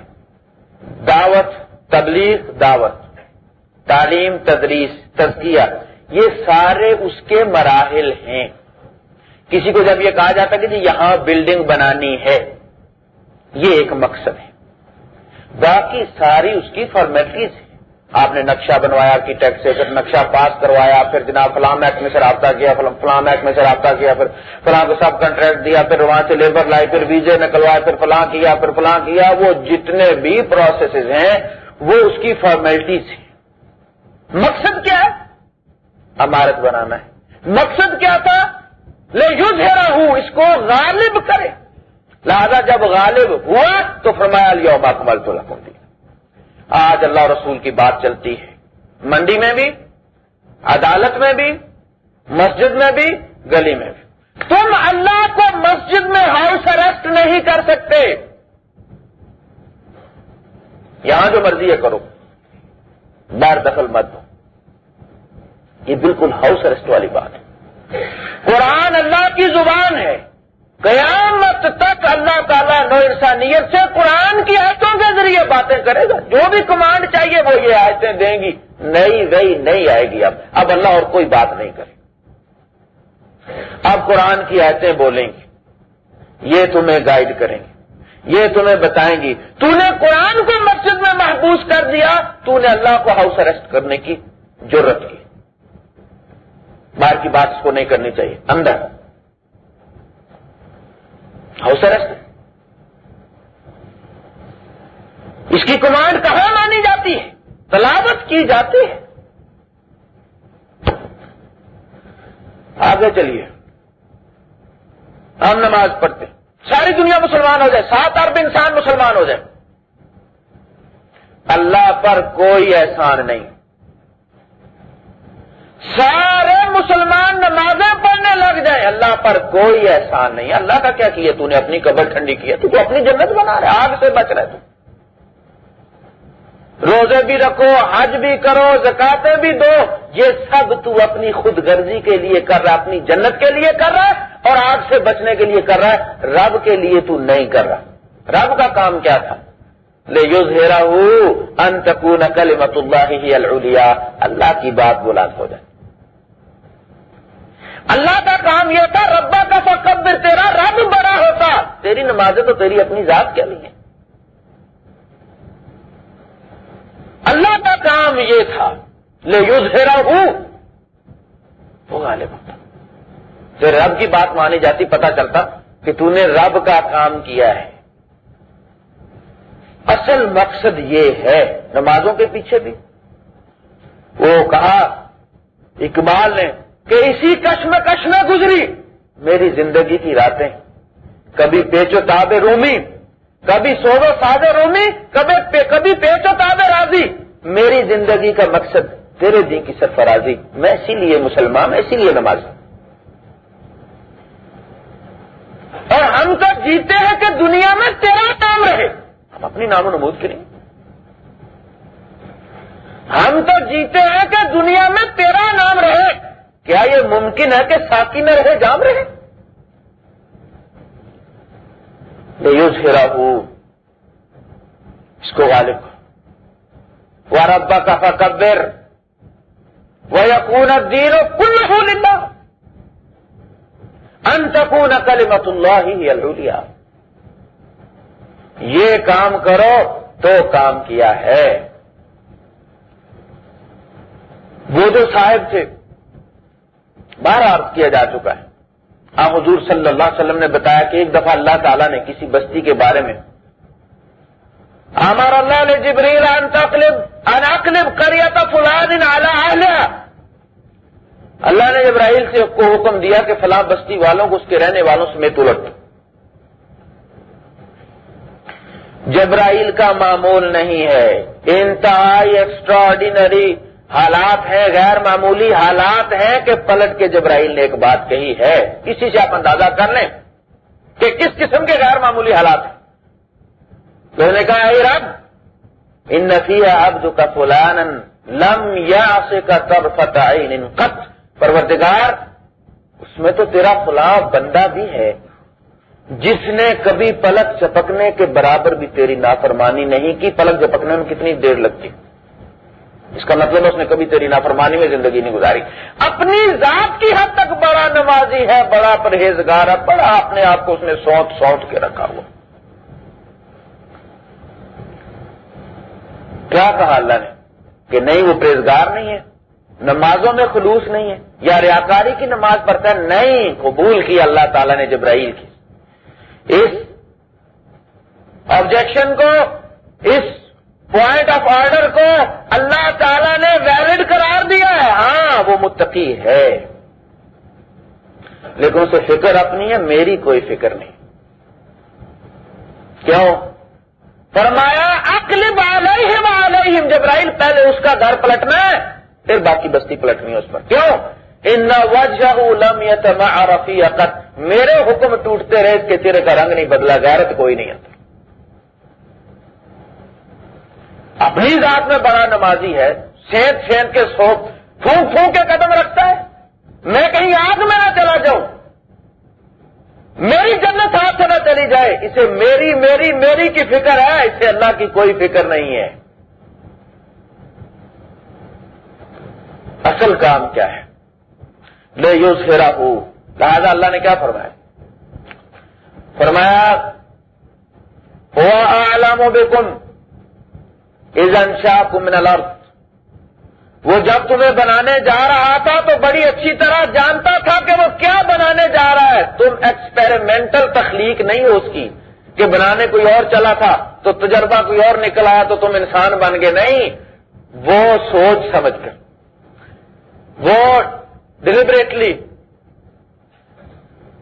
دعوت، تبلیغ، دعوت، تعلیم، تدریس، تزکیہ، یہ سارے اس کے مراحل ہیں۔ کسی کو جب یہ کہا جاتا کہ جی یہاں بلڈنگ بنانی ہے، یہ ایک مقصد ہے۔ باقی ساری اس کی فارمیلٹیز ہیں۔ آپ نے نقشہ بنوایا آرکیٹیکٹ سے، پھر نقشہ پاس کروایا، پھر جناب فلاں محکمے سے رابطہ کیا، فلاں محکمے سے رابطہ کیا، پھر فلاں کو سب کنٹریکٹ دیا، پھر وہاں سے لیبر لائی، پھر ویزے نکلوائے پھر فلاں کیا، پھر فلاں کیا، وہ جتنے بھی پروسیسز ہیں، وہ اس کی فارمیلٹیز ہیں۔ مقصد کیا ہے؟ عمارت بنانا ہے۔ مقصد کیا تھا؟ لے یوز رہا ہوں اس کو غالب کرے۔ لہذا جب غالب ہوا تو فرمایا لیا اکمل تو لکھوں دی آج اللہ رسول کی بات چلتی ہے۔ منڈی میں بھی، عدالت میں بھی، مسجد میں بھی، گلی میں بھی۔ تم اللہ کو مسجد میں ہاؤس اریسٹ نہیں کر سکتے۔ یہاں جو مرضی ہے کرو۔ بار دخل مت دو۔ یہ بالکل ہاؤس اریسٹ والی بات ہے۔ قرآن اللہ کی زبان ہے۔ قیامت تک اللہ تعالیٰ نو انسانیت سے قرآن کی آیتوں کے ذریعے باتیں کرے گا۔ جو بھی کمانڈ چاہیے وہ یہ آیتیں دیں گی۔ نئی وئی نہیں آئے گی۔ اب اب اللہ اور کوئی بات نہیں کرے۔ اب قرآن کی آیتیں بولیں گی۔ یہ تمہیں گائیڈ کریں گے یہ تمہیں بتائیں گی۔ تو نے قرآن کو مسجد میں محبوس کر دیا۔ تو نے اللہ کو ہاؤس اریسٹ کرنے کی ضرورت کی۔ باہر کی بات اس کو نہیں کرنی چاہیے۔ اندر۔ ہاؤس اریسٹ اس کی کمانڈ کہاں مانی جاتی ہے؟ تلاوت کی جاتی ہے۔ آگے چلیے۔ ہم نماز پڑھتے ساری دنیا مسلمان ہو جائے، سات ارب انسان مسلمان ہو جائے۔ اللہ پر کوئی احسان نہیں۔ سارے مسلمان نمازیں پڑھنے لگ جائیں اللہ پر کوئی احسان نہیں۔ اللہ کا کیا کیا؟ تو نے اپنی قبر ٹھنڈی کیا تو, تو اپنی جنت بنا رہے آگ سے بچ رہے تو۔ روزے بھی رکھو حج بھی کرو زکاتے بھی دو۔ یہ سب تو اپنی خود غرضی کے لیے کر رہا اپنی جنت کے لیے کر رہا ہے اور آگ سے بچنے کے لیے کر رہا ہے۔ رب کے لیے تو نہیں کر رہا۔ رب کا کام کیا تھا؟ لے یوز ہیرا انتقون کل مت اللہ اللہ کی بات بلند ہو جائے۔ اللہ کا کام یہ تھا ربا کا فقبر تیرا رب بڑا ہوتا۔ تیری نمازیں تو تیری اپنی ذات کے لیے۔ اللہ کا کام یہ تھا لے یوز ہیرا ہوں وہ غالب ہوتا۔ پھر رب کی بات مانی جاتی پتا چلتا کہ تو نے رب کا کام کیا ہے۔ اصل مقصد یہ ہے، نمازوں کے پیچھے بھی۔ وہ کہا، اقبال نے کہ اسی کشم کش میں گزری۔ میری زندگی کی راتیں۔ کبھی پیچو تاب رومی، کبھی سوو ساد رومی، کبھی کبھی پیچو تاب راضی۔ میری زندگی کا مقصد تیرے دی کی سرفرازی۔ میں اسی لیے مسلمان اسی لیے نماز۔ اور ہم تو جیتے ہیں کہ دنیا میں تیرا نام رہے۔ ہم اپنی نام و نمود کریں ہم تو جیتے ہیں کہ دنیا میں تیرا نام رہے۔ کیا یہ ممکن ہے کہ ساکی میں رہے، جام رہے؟ یوز ہیرا اس کو غالب وہ ربا کا فکبر وہ یقون دین و کل ہو للہ انتقون کلمت اللہ ہی الیا یہ کام کرو تو کام کیا ہے۔ وہ جو صاحب تھے بار عرض کیا جا چکا ہے۔ آ حضور صلی اللہ علیہ وسلم نے بتایا کہ ایک دفعہ اللہ تعالیٰ نے کسی بستی کے بارے میں ہمارا اللہ نے جبریل ان تقلب، ان اقلب فلان اعلی اللہ نے جبرائیل سے کو حکم دیا کہ فلاں بستی والوں کو اس کے رہنے والوں سمیت الٹ۔ جبرائیل کا معمول نہیں ہے۔ انتہائی ایکسٹرا آرڈینری حالات ہیں، غیر معمولی حالات ہیں کہ پلٹ کے جبرائیل نے ایک بات کہی ہے۔ کسی سے آپ اندازہ کر لیں کہ کس قسم کے غیر معمولی حالات ہیں۔ تو نے کہا، اے رب، ان نفی ابد کا فلان لم یا سے کا تب فتح پرورتگار اس میں تو تیرا فلاں بندہ بھی ہے۔ جس نے کبھی پلک چپکنے کے برابر بھی تیری نافرمانی نہیں کی پلک چپکنے میں کتنی دیر لگتی؟ اس کا مطلب اس نے کبھی تیری نافرمانی میں زندگی نہیں گزاری۔ اپنی ذات کی حد تک بڑا نمازی ہے، بڑا پرہیزگار ہے، بڑا اپنے آپ کو اس نے سونٹ سونٹ کے رکھا ہوا۔ کیا کہا اللہ نے؟ کہ نہیں، وہ پرہیزگار نہیں ہے، نمازوں میں خلوص نہیں ہے یا ریاکاری کی نماز پڑھتا ہے، نہیں، قبول کی اللہ تعالیٰ نے جبرائیل کی۔ اس آبجیکشن کو، اس پوائنٹ آف آرڈر کو اللہ تعالی نے ویلڈ قرار دیا ہے۔ ہاں وہ متقی ہے۔ لیکن اسے فکر اپنی ہے، میری کوئی فکر نہیں۔ کیوں؟ فرمایا اکلب علیہم علیہم۔ جبرائیل پہلے اس کا گھر پلٹنا ہے، پھر باقی بستی پلٹنی ہے اس پر۔ کیوں؟ ان وجہ لم یتمع رفیقت میرے حکم ٹوٹتے رہے، اس کے چہرے کا رنگ نہیں بدلا، غیرت کوئی نہیں اندر اپنی ذات میں بڑا نمازی ہے، سینت سینت کے سوپ پھونک پھونک کے قدم رکھتا ہے۔ میں کہیں آگ میں نہ چلا جاؤں۔ میری جنت ہاتھ سے نہ چلی جائے۔ اسے میری میری میری کی فکر ہے، اسے اللہ کی کوئی فکر نہیں ہے۔ اصل کام کیا ہے؟ لے یوز پھیرا ہو لہٰذا اللہ نے کیا فرمایا؟ فرمایا، ہوا عالم و بیکم ایزن شاہ کمن الارض۔ وہ جب تمہیں بنانے جا رہا تھا تو بڑی اچھی طرح جانتا تھا کہ وہ کیا بنانے جا رہا ہے۔ تم ایکسپیریمنٹل تخلیق نہیں ہو اس کی کہ بنانے کوئی اور چلا تھا تو تجربہ کوئی اور نکل آیا تو تم انسان بن گئے۔ نہیں، وہ سوچ سمجھ کر۔ وہ ڈلیبریٹلی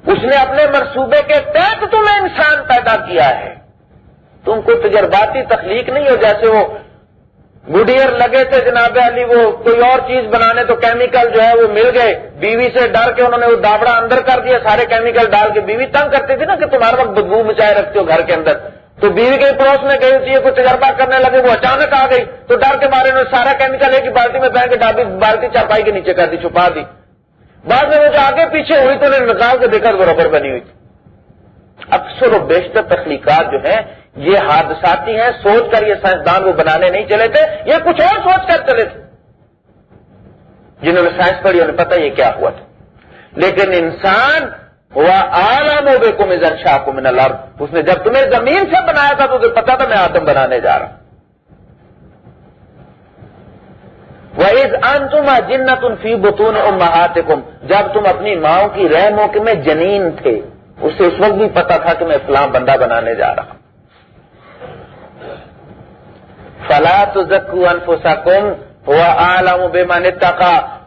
اس نے اپنے منصوبے کے تحت تمہیں انسان پیدا کیا ہے۔ تم کو تجرباتی تخلیق نہیں ہو جیسے وہ گڈیئر لگے تھے جناب علی، وہ کوئی اور چیز بنانے تو کیمیکل جو ہے وہ مل گئے۔ بیوی سے ڈر کے انہوں نے وہ دابڑا اندر کر دیا، سارے کیمیکل ڈال کے۔ بیوی تنگ کرتی تھی نا کہ تمہارے وقت بدبو مچائے رکھتے ہو گھر کے اندر۔ تو بیوی کے پڑوس میں گئی تھی کوئی تجربہ کرنے لگے، وہ اچانک آ گئی۔ تو ڈر کے مارے انہوں نے سارا کیمیکل ایک بالٹی میں بہن کے ڈابی، بالٹی چارپائی کے نیچے کر دی، چھپا دی۔ بعد میں وہ جو آگے پیچھے ہوئی تو انہوں نے نکال کے دیکھا تو ربر بنی ہوئی تھی۔ اکثر و بیشتر تخلیقات جو ہیں یہ حادثاتی ہیں، سوچ کر یہ سائنسدان وہ بنانے نہیں چلے تھے یہ کچھ اور سوچ کر چلے تھے۔ جنہوں نے سائنس پڑھی، انہیں پتا یہ کیا ہوا تھا۔ لیکن انسان، ہوا عالم ہو بے کم ازن شاہ کو من الارض. اس نے جب تمہیں زمین سے بنایا تھا تو تمہیں پتا تھا میں آدم بنانے جا رہا ہوں۔ وہ از ان تم جنت فی بتون جب تم اپنی ماؤں کی رحموں میں جنین تھے، اسے اس وقت بھی پتا تھا کہ میں اسلام بندہ بنانے جا رہا ہوں۔ فلا تو زکو ہوا عالم بے مان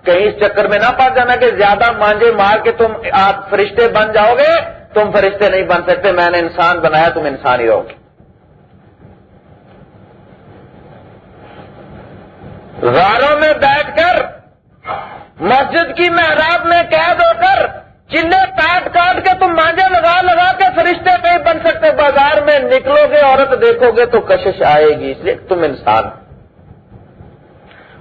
کہیں اس چکر میں نہ پا جانا کہ زیادہ مانجے مار کے تم آپ فرشتے بن جاؤ گے، تم فرشتے نہیں بن سکتے، میں نے انسان بنایا، تم انسان ہی رہو گے غاروں میں بیٹھ کر، مسجد کی محراب میں قید ہو کر چلے کاٹ کاٹ کے تم مانجے لگا لگا کے فرشتے نہیں بن سکتے، بازار میں نکلو گے، عورت دیکھو گے تو کشش آئے گی، اس لیے تم انسان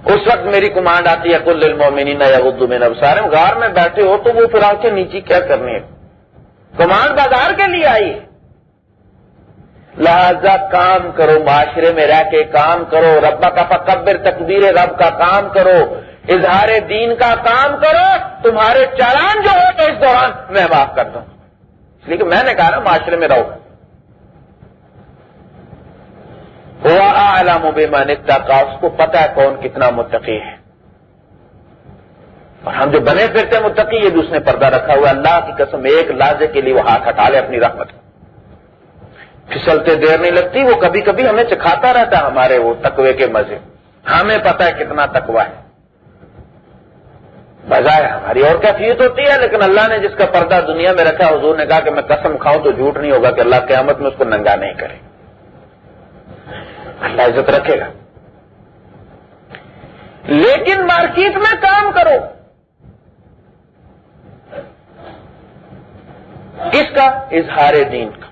اس وقت میری کمانڈ آتی ہے کل المومنین یا اردو میں نبسار غار میں بیٹھے ہو تو وہ پھر آ کے نیچے کیا کرنی ہے؟ کمانڈ بازار کے لیے آئی۔ لہذا کام کرو، معاشرے میں رہ کے کام کرو ربا کا فکبر تقبیر رب کا کام کرو۔ اظہار دین کا کام کرو، تمہارے چالان جو ہو تو اس دوران میں معاف کر دوں۔ اس لیے کہ میں نے کہا نا، معاشرے میں رہو۔ ہوا عالم و کا اس کو پتا ہے کون کتنا متقی ہے۔ اور ہم جو بنے پھرتے ہیں متقی، یہ بھی اس نے پردہ رکھا ہوا۔ اللہ کی قسم، ایک لازے کے لیے وہ ہاتھ ہٹا لے اپنی رحمت۔ پھسلتے دیر نہیں لگتی، وہ کبھی کبھی ہمیں چکھاتا رہتا ہے ہمارے وہ تقوی کے مزے۔ ہمیں پتا ہے کتنا تقوی ہے۔ بجائے ہماری اور کیفیت ہوتی ہے، لیکن اللہ نے جس کا پردہ دنیا میں رکھا، حضور نے کہا کہ میں قسم کھاؤں تو جھوٹ نہیں ہوگا کہ اللہ قیامت میں اس کو ننگا نہیں کرے۔ اللہ عزت رکھے گا۔ لیکن مارکیٹ میں کام کرو۔ کس کا اظہار دین کا۔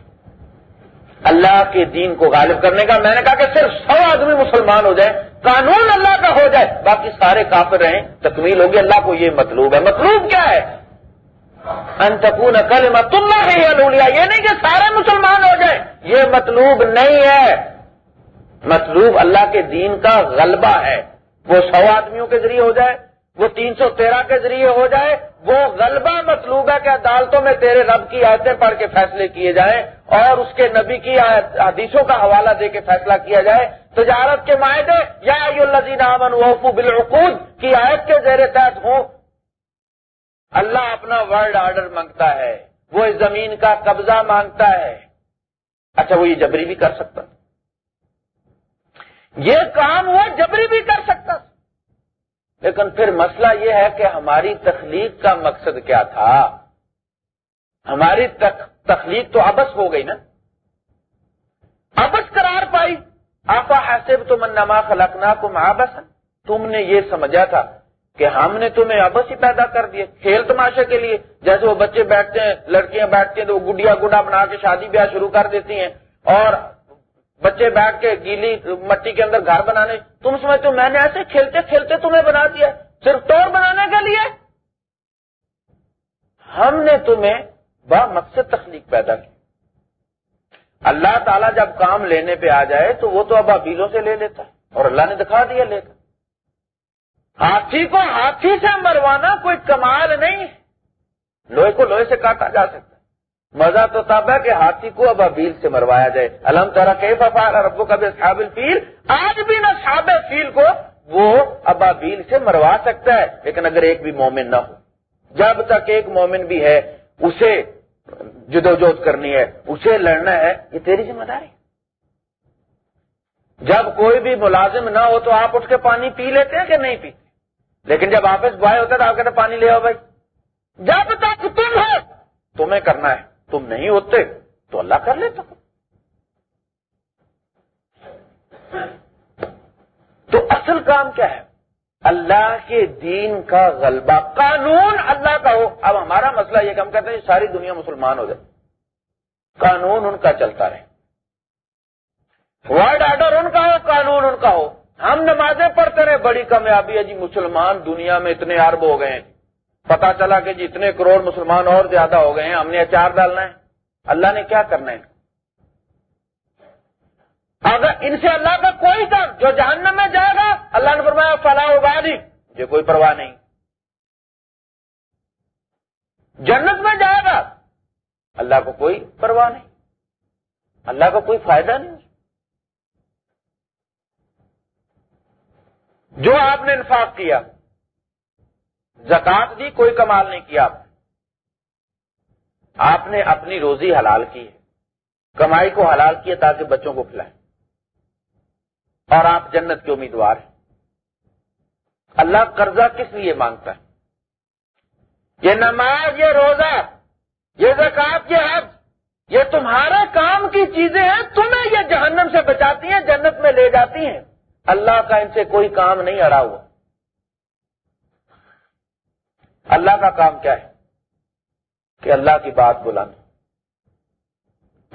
اللہ کے دین کو غالب کرنے کا۔ میں نے کہا کہ صرف سو آدمی مسلمان ہو جائے قانون اللہ کا ہو جائے۔ باقی سارے کافر رہیں، تکمیل ہوگی، اللہ کو یہ مطلوب ہے۔ مطلوب کیا ہے؟ انتقون کل مت اللہ ہے یہ نہیں کہ سارے مسلمان ہو جائیں۔ یہ مطلوب نہیں ہے۔ مطلوب اللہ کے دین کا غلبہ ہے۔ وہ سو آدمیوں کے ذریعے ہو جائے، وہ تین سو تیرہ کے ذریعے ہو جائے۔ وہ غلبہ مطلوب ہے کہ عدالتوں میں تیرے رب کی آیتیں پڑھ کے فیصلے کیے جائیں۔ اور اس کے نبی کی حدیثوں کا حوالہ دے کے فیصلہ کیا جائے، تجارت کے معاہدے، یا الزین امن وفو بالعقود، کی آیت کے زیر تحت ہوں۔ اللہ اپنا ورلڈ آرڈر مانگتا ہے، وہ اس زمین کا قبضہ مانگتا ہے۔ اچھا وہ یہ جبری بھی کر سکتا۔ یہ کام وہ جبری بھی کر سکتا۔ لیکن پھر مسئلہ یہ ہے کہ ہماری تخلیق کا مقصد کیا تھا؟ ہماری تخلیق تو ابس ہو گئی نا۔ ابس قرار پائی۔ آپا حسب تو من خلقنا آبس تم نے یہ سمجھا تھا کہ ہم نے تمہیں ابس ہی پیدا کر دیے کھیل تماشے کے لیے جیسے وہ بچے بیٹھتے ہیں، لڑکیاں بیٹھتی ہیں تو وہ گڈیا گڈا بنا کے شادی بیاہ شروع کر دیتی ہیں۔ اور بچے بیٹھ کے گیلی مٹی کے اندر گھر بنانے۔ تم سمجھتے ہو میں نے ایسے کھیلتے کھیلتے تمہیں بنا دیا۔ صرف ٹور بنانے کے لیے۔ ہم نے تمہیں با مقصد تخلیق پیدا کی۔ اللہ تعالیٰ جب کام لینے پہ آ جائے تو وہ تو اب ابیلوں سے لے لیتا ہے اور اللہ نے دکھا دیا لے کر۔ ہاتھی کو ہاتھی سے مروانا کوئی کمال نہیں۔ لوہے کو لوہے سے کاٹا جا سکتا ہے۔ مزہ تو تب ہے کہ ہاتھی کو اب ابیل سے مروایا جائے۔ الحمد طرح کے ففار ربو کا بھی صابل فیل آج بھی نہ صاب فیل کو وہ ابابیل سے مروا سکتا ہے، لیکن اگر ایک بھی مومن نہ ہو۔ جب تک ایک مومن بھی ہے اسے جدوجہد کرنی ہے، اسے لڑنا ہے، یہ تیری ذمہ داری۔ جب کوئی بھی ملازم نہ ہو تو آپ اٹھ کے پانی پی لیتے ہیں کہ نہیں پیتے لیکن جب آفس بوائے ہوتا ہے تو آپ کہتے پانی لے آؤ بھائی۔ جب تک تم ہو، تمہیں کرنا ہے۔ تم نہیں ہوتے تو اللہ کر لیتا۔ تو اصل کام کیا ہے؟ اللہ کے دین کا غلبہ قانون اللہ کا ہو۔ اب ہمارا مسئلہ یہ کہ ہم کہتے ہیں ساری دنیا مسلمان ہو جائے۔ قانون ان کا چلتا رہے۔ ورڈ آرڈر ان کا ہو، قانون ان کا ہو۔ ہم نمازیں پڑھتے رہے، بڑی کامیابی ہے جی۔ مسلمان دنیا میں اتنے ارب ہو گئے ہیں۔ پتا چلا کہ جی جتنے کروڑ مسلمان اور زیادہ ہو گئے ہیں۔ ہم نے اچار ڈالنا ہے۔ اللہ نے کیا کرنا ہے؟ اگر ان سے اللہ کا کوئی کام جو جہنم میں جائے گا، اللہ نے فرمایا فلاح ہوگا مجھے کوئی پرواہ نہیں۔ جنت میں جائے گا، اللہ کو کوئی پرواہ نہیں۔ اللہ کا کوئی فائدہ نہیں۔ جو آپ نے انفاق کیا زکات دی کوئی کمال نہیں کیا آپ نے۔ آپ نے اپنی روزی حلال کی ہے، کمائی کو حلال کیا تاکہ بچوں کو کھلائیں۔ اور آپ جنت کے امیدوار ہیں۔ اللہ قرضہ کس لیے مانگتا ہے؟ یہ نماز، یہ روزہ، یہ زکات یہ حج، یہ تمہارے کام کی چیزیں ہیں، تمہیں یہ جہنم سے بچاتی ہیں، جنت میں لے جاتی ہیں۔ اللہ کا ان سے کوئی کام نہیں اڑا ہوا۔ اللہ کا کام کیا ہے؟ کہ اللہ کی بات بلانا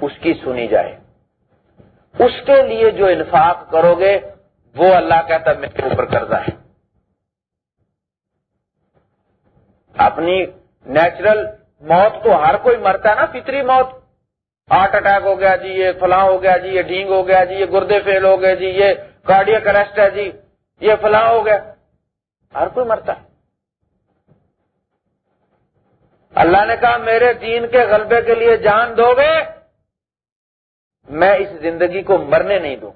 اس کی سنی جائے۔ اس کے لیے جو انفاق کرو گے، وہ اللہ کہتا ہے، میرے اوپر قرضہ ہے۔ اپنی نیچرل موت تو ہر کوئی مرتا ہے نا، فطری موت۔ ہارٹ اٹیک ہو گیا جی یہ فلاں ہو گیا جی یہ ڈھینگ ہو گیا جی یہ گردے فیل ہو گئے جی یہ کارڈیا اریسٹ ہے جی یہ فلاں ہو گیا۔ ہر کوئی مرتا ہے۔ اللہ نے کہا، میرے دین کے غلبے کے لیے جان دو گے میں اس زندگی کو مرنے نہیں دوں۔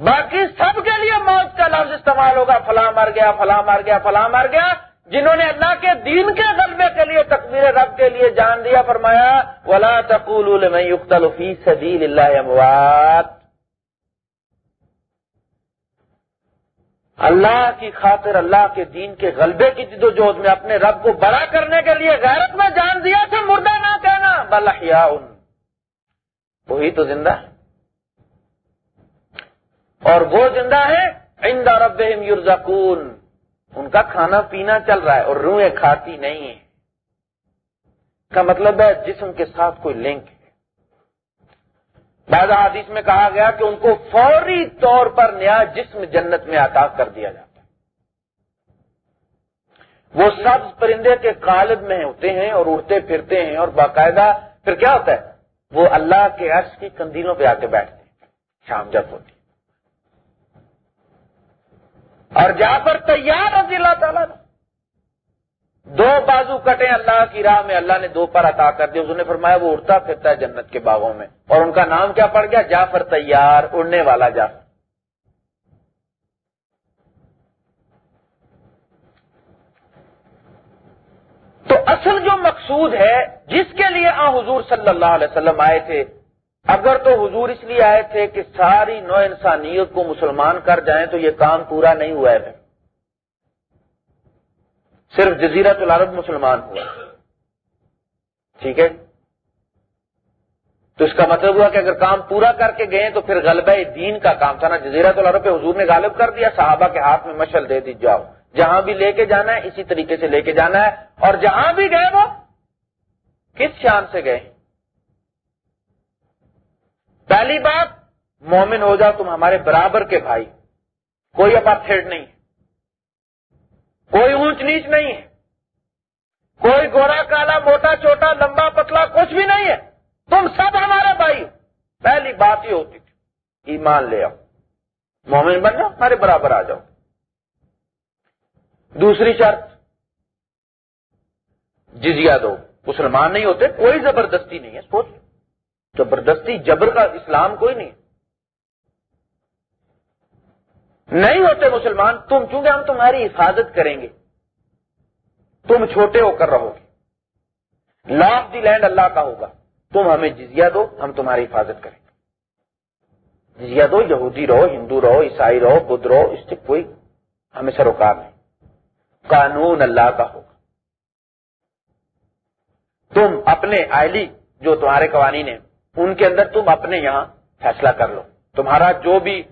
باقی سب کے لیے موت کا لفظ استعمال ہوگا، فلاں مر گیا، فلاں مر گیا، فلاں مر گیا۔ جنہوں نے اللہ کے دین کے غلبے کے لیے تقبیر رب کے لیے جان دیا، فرمایا، ولا تقول میں فی سبیل اللہ اموات اللہ کی خاطر اللہ کے دین کے غلبے کی جد و جہد میں اپنے رب کو بڑا کرنے کے لیے غیرت میں جان دیا تھا مردہ نہ کہنا بلحیا وہی تو زندہ ہے۔ اور وہ زندہ ہے عند ربهم یرزقون۔ ان کا کھانا پینا چل رہا ہے اور روحیں کھاتی نہیں ہیں۔ کا مطلب ہے جسم کے ساتھ کوئی لنک ہے۔ بعض حدیث میں کہا گیا کہ ان کو فوری طور پر نیا جسم جنت میں عطا کر دیا جاتا ہے۔ وہ سبز پرندے کے قالب میں ہوتے ہیں اور اڑتے پھرتے ہیں اور باقاعدہ پھر کیا ہوتا ہے؟ وہ اللہ کے عرش کی کندیلوں پہ آ کے بیٹھتے ہیں، شام جب ہوتی۔ اور جا پر تیار رضی اللہ تعالیٰ نے دو بازو کٹے اللہ کی راہ میں، اللہ نے دو پر عطا کر دیا اس نے فرمایا وہ اڑتا پھرتا ہے جنت کے باغوں میں۔ اور ان کا نام کیا پڑ گیا؟ جعفر تیار، اڑنے والا جعفر۔ تو اصل جو مقصود ہے، جس کے لیے آ حضور صلی اللہ علیہ وسلم آئے تھے، اگر تو حضور اس لیے آئے تھے کہ ساری نو انسانیت کو مسلمان کر جائیں تو یہ کام پورا نہیں ہوا ہے۔ صرف جزیرت العرب مسلمان ہوا۔ ٹھیک ہے؟ تو اس کا مطلب ہوا کہ اگر کام پورا کر کے گئے تو پھر غلبہ دین کا کام تھا نا۔ جزیرت العرب پہ حضور نے غالب کر دیا، صحابہ کے ہاتھ میں مشل دے دی، جاؤ۔ جہاں بھی لے کے جانا ہے، اسی طریقے سے لے کے جانا ہے۔ اور جہاں بھی گئے وہ، کس شان سے گئے؟ پہلی بات، مومن ہو جاؤ تم ہمارے برابر کے بھائی۔ کوئی اپارتھیڈ نہیں۔ کوئی اونچ نیچ نہیں ہے۔ کوئی گورا، کالا، موٹا چھوٹا لمبا، پتلا، کچھ بھی نہیں ہے۔ تم سب ہمارے بھائی۔ پہلی بات ہی ہوتی تھی، ایمان لے آؤ۔ مومن بن جاؤ، ہمارے برابر آ جاؤ۔ دوسری شرط. جزیا دو مسلمان نہیں ہوتے، کوئی زبردستی نہیں ہے، سوچ زبردستی جبر کا اسلام کوئی نہیں نہیں ہوتے مسلمان، تم، چونکہ ہم تمہاری حفاظت کریں گے. تم چھوٹے ہو کر رہو گے. لا آف دی لینڈ اللہ کا ہوگا. تم ہمیں جزیا دو، ہم تمہاری حفاظت کریں گے. جزیا دو، یہودی رہو، ہندو رہو، عیسائی رہو، بدھ رہو، اس سے کوئی ہمیں سروکار نہیں. قانون اللہ کا ہوگا۔ تم اپنے آئلی جو تمہارے قوانین ہیں، ان کے اندر تم اپنے یہاں فیصلہ کر لو۔ تمہارا جو بھی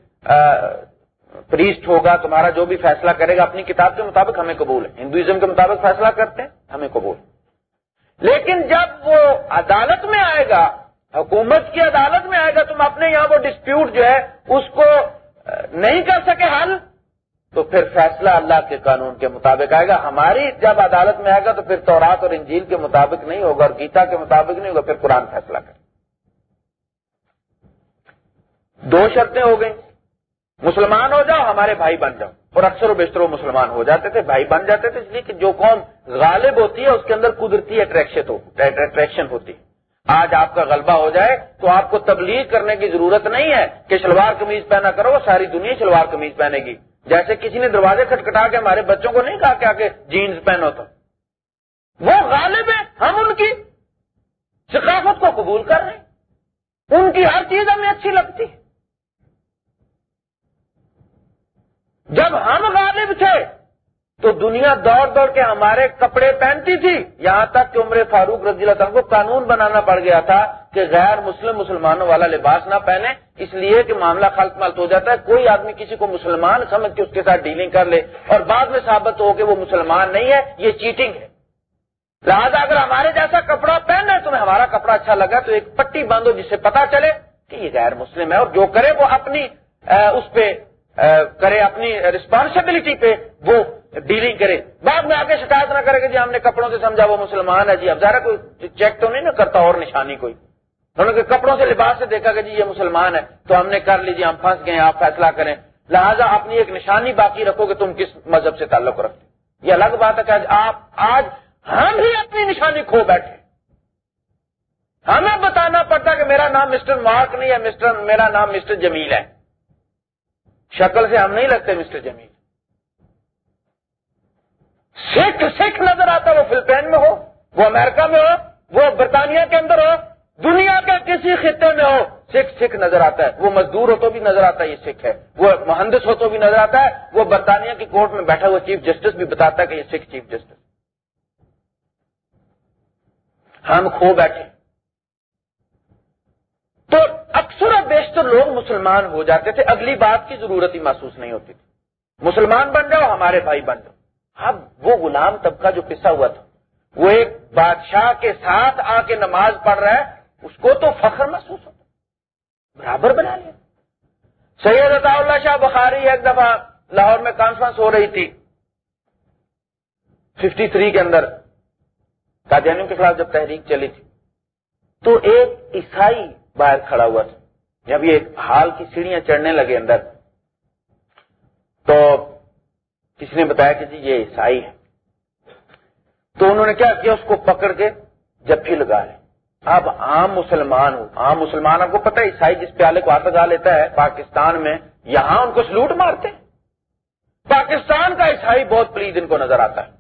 پریسٹ ہوگا، تمہارا جو بھی فیصلہ کرے گا، اپنی کتاب کے مطابق ہمیں قبول ہے۔ ہندوازم کے مطابق فیصلہ کرتے ہیں، ہمیں قبول۔ لیکن جب وہ عدالت میں آئے گا، حکومت کی عدالت میں آئے گا، تم اپنے یہاں وہ ڈسپیوٹ جو ہے، اس کو نہیں کر سکے حل۔ تو پھر فیصلہ اللہ کے قانون کے مطابق آئے گا۔ ہماری جب عدالت میں آئے گا تو پھر تورات اور انجیل کے مطابق نہیں ہوگا اور گیتا کے مطابق نہیں ہوگا، پھر قرآن فیصلہ کرے۔ دو شرطیں ہو گئیں۔ مسلمان ہو جاؤ، ہمارے بھائی بن جاؤ۔ اور اکثر و بیشتر مسلمان ہو جاتے تھے، بھائی بن جاتے تھے، اس لیے کہ جو قوم غالب ہوتی ہے، اس کے اندر قدرتی اٹریکشن ہوتی ہے۔ آج آپ کا غلبہ ہو جائے تو آپ کو تبلیغ کرنے کی ضرورت نہیں ہے کہ شلوار قمیض پہنا کرو ساری دنیا شلوار قمیض پہنے گی۔ جیسے کسی نے دروازے کھٹکھٹا کے ہمارے بچوں کو نہیں کہا کہ آ کے جینس پہنو تو۔ وہ غالب ہے ہم ان کی ثقافت کو قبول کر رہے ہیں۔ ان کی ہر چیز ہمیں اچھی لگتی۔ جب ہم غالب تھے، تو دنیا دوڑ دوڑ کے ہمارے کپڑے پہنتی تھی۔ یہاں تک کہ عمر فاروق رضی اللہ تعالیٰ کو قانون بنانا پڑ گیا تھا۔ کہ غیر مسلم مسلمانوں والا لباس نہ پہنے، اس لیے کہ معاملہ خلط ملت ہو جاتا ہے۔ کوئی آدمی کسی کو مسلمان سمجھ کے اس کے ساتھ ڈیلنگ کر لے اور بعد میں ثابت ہو کہ وہ مسلمان نہیں ہے، یہ چیٹنگ ہے۔ لہٰذا اگر ہمارے جیسا کپڑا پہن ہے تمہیں ہمارا کپڑا اچھا لگا، تو ایک پٹی باندھو جس سے پتا چلے کہ یہ غیر مسلم ہے اور جو کرے وہ اپنی اس پہ کرے اپنی ریسپانسبلٹی پہ وہ ڈیلنگ کرے۔ بعد میں آگے شکایت نہ کرے کہ جی ہم نے کپڑوں سے سمجھا وہ مسلمان ہے۔ جی اب ذرا کوئی چیک تو نہیں نا کرتا، اور نشانی کوئی۔ انہوں نے کپڑوں سے لباس سے دیکھا کہ جی یہ مسلمان ہے تو ہم نے کر لیجیے، ہم پھنس گئے آپ فیصلہ کریں۔ لہٰذا اپنی ایک نشانی باقی رکھو کہ تم کس مذہب سے تعلق رکھتے یہ الگ بات ہے کہ آج آپ، آج ہم ہی اپنی نشانی کھو بیٹھے۔ ہمیں بتانا پڑتا کہ میرا نام مسٹر مارک نہیں ہے، مسٹر، میرا نام مسٹر جمیل ہے۔ شکل سے ہم نہیں لگتے مسٹر جمیل۔ سکھ سکھ نظر آتا وہ فلپین میں ہو، وہ امریکہ میں ہو، وہ برطانیہ کے اندر ہو۔ دنیا کے کسی خطے میں ہو، سکھ سکھ نظر آتا ہے۔ وہ مزدور ہو تو بھی نظر آتا ہے یہ سکھ ہے۔ وہ مہندس ہو تو بھی نظر آتا ہے۔ وہ برطانیہ کی کورٹ میں بیٹھا ہوا چیف جسٹس بھی بتاتا ہے کہ یہ سکھ چیف جسٹس۔ ہم کھو بیٹھے۔ تو اکثر بیشتر لوگ مسلمان ہو جاتے تھے۔ اگلی بات کی ضرورت ہی محسوس نہیں ہوتی تھی۔ مسلمان بن جاؤ، ہمارے بھائی بن جاؤ۔ اب وہ غلام طبقہ جو قصہ ہوا تھا، وہ ایک بادشاہ کے ساتھ آ کے نماز پڑھ رہا ہے۔ اس کو تو فخر محسوس ہوتا برابر بنا لیا۔ سید عطا اللہ شاہ بخاری ایک دفعہ لاہور میں کانفرنس ہو رہی تھی۔ ففٹی تھری کے اندر قادیانیوں کے خلاف جب تحریک چلی تھی، تو ایک عیسائی باہر کھڑا ہوا تھا۔ جب یہ حال کی سیڑھیاں چڑھنے لگے اندر۔ تو کسی نے بتایا کہ جی یہ عیسائی ہے۔ تو انہوں نے کیا کیا، اس کو پکڑ کے جفی لگا لے اب عام مسلمان ہوں۔ عام مسلمان آپ کو پتا ہے، عیسائی جس پیالے کو ہاتھ لگا لیتا ہے، پاکستان میں یہاں ان کو سلوٹ مارتے ہیں۔ پاکستان کا عیسائی بہت پلیز ان کو نظر آتا ہے۔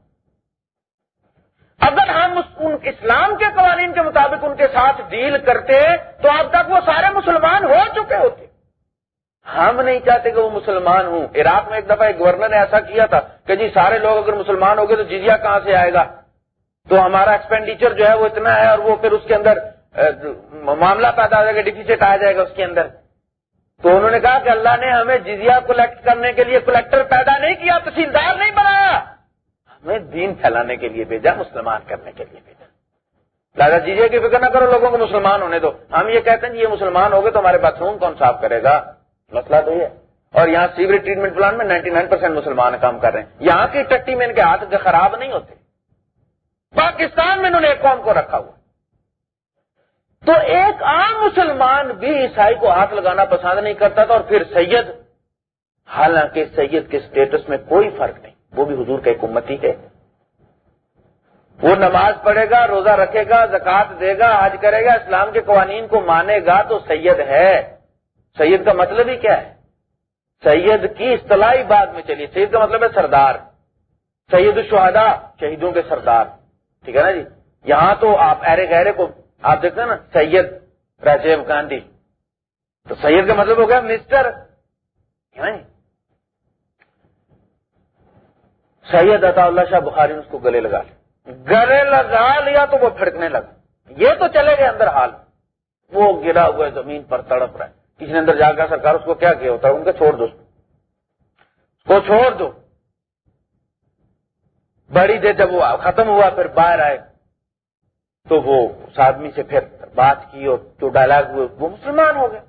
اگر ہم ان اسلام کے قوانین کے مطابق ان کے ساتھ ڈیل کرتے، تو اب تک وہ سارے مسلمان ہو چکے ہوتے۔ ہم نہیں چاہتے کہ وہ مسلمان ہوں۔ عراق میں ایک دفعہ ایک گورنر نے ایسا کیا تھا کہ جی سارے لوگ اگر مسلمان ہو گئے تو جزیا کہاں سے آئے گا؟ تو ہمارا ایکسپینڈیچر جو ہے وہ اتنا ہے اور وہ پھر اس کے اندر معاملہ پیدا ہو جائے گا ڈیفیسٹ آ جائے گا اس کے اندر۔ تو انہوں نے کہا کہ اللہ نے ہمیں جزیا کلیکٹ کرنے کے لیے کلیکٹر پیدا نہیں کیا، تحصیلدار نہیں بنایا ہمیں دین پھیلانے کے لیے بھیجا، مسلمان کرنے کے لیے بھیجا۔ لہٰذا جزیا کی فکر نہ کرو، لوگوں کو مسلمان ہونے دو۔ ہم یہ کہتے ہیں یہ مسلمان ہو گئے تو ہمارے باتھ روم کون صاف کرے گا؟ مسئلہ تو یہ اور یہاں سیوریج ٹریٹمنٹ پلانٹ میں نائنٹی نائن پرسینٹ مسلمان کام کر رہے ہیں۔ یہاں کی ٹٹی میں ان کے ہاتھ خراب نہیں ہوتے۔ پاکستان میں انہوں نے ایک قوم کو رکھا ہوا۔ تو ایک عام مسلمان بھی عیسائی کو ہاتھ لگانا پسند نہیں کرتا تھا اور پھر سید، حالانکہ سید کے سٹیٹس میں کوئی فرق نہیں۔ وہ بھی حضور کا ایک امتی ہے۔ وہ نماز پڑھے گا، روزہ رکھے گا زکات دے گا، حج کرے گا، اسلام کے قوانین کو مانے گا تو سید ہے۔ سید کا مطلب ہی کیا ہے؟ سید کی اصطلاحی بعد میں چلیے۔ سید کا مطلب ہے سردار۔ سید الشہداء، شہیدوں کے سردار۔ ٹھیک ہے نا جی؟ یہاں تو آپ ایرے گہرے کو آپ دیکھتے ہیں نا، سید راجیو گاندھی۔ تو سید کا مطلب ہو گیا مسٹر۔ جی؟ سید عطا اللہ شاہ بخاری نے اس کو گلے لگا لیا۔ گلے لگا لیا تو وہ پھڑکنے لگا۔ یہ تو چلے گئے اندر حال۔ وہ گرا ہوا زمین پر تڑپ رہا ہے۔ کسی نے اندر جا کر سرکار اس کو کیا کیا ہوتا ہے؟ ان کا چھوڑ دو۔ اس کو چھوڑ دو۔ بڑی دیر جب وہ ختم ہوا، پھر باہر آئے۔ تو وہ اس آدمی سے پھر بات کی اور جو ڈائلگ ہوئے، وہ مسلمان ہو گئے۔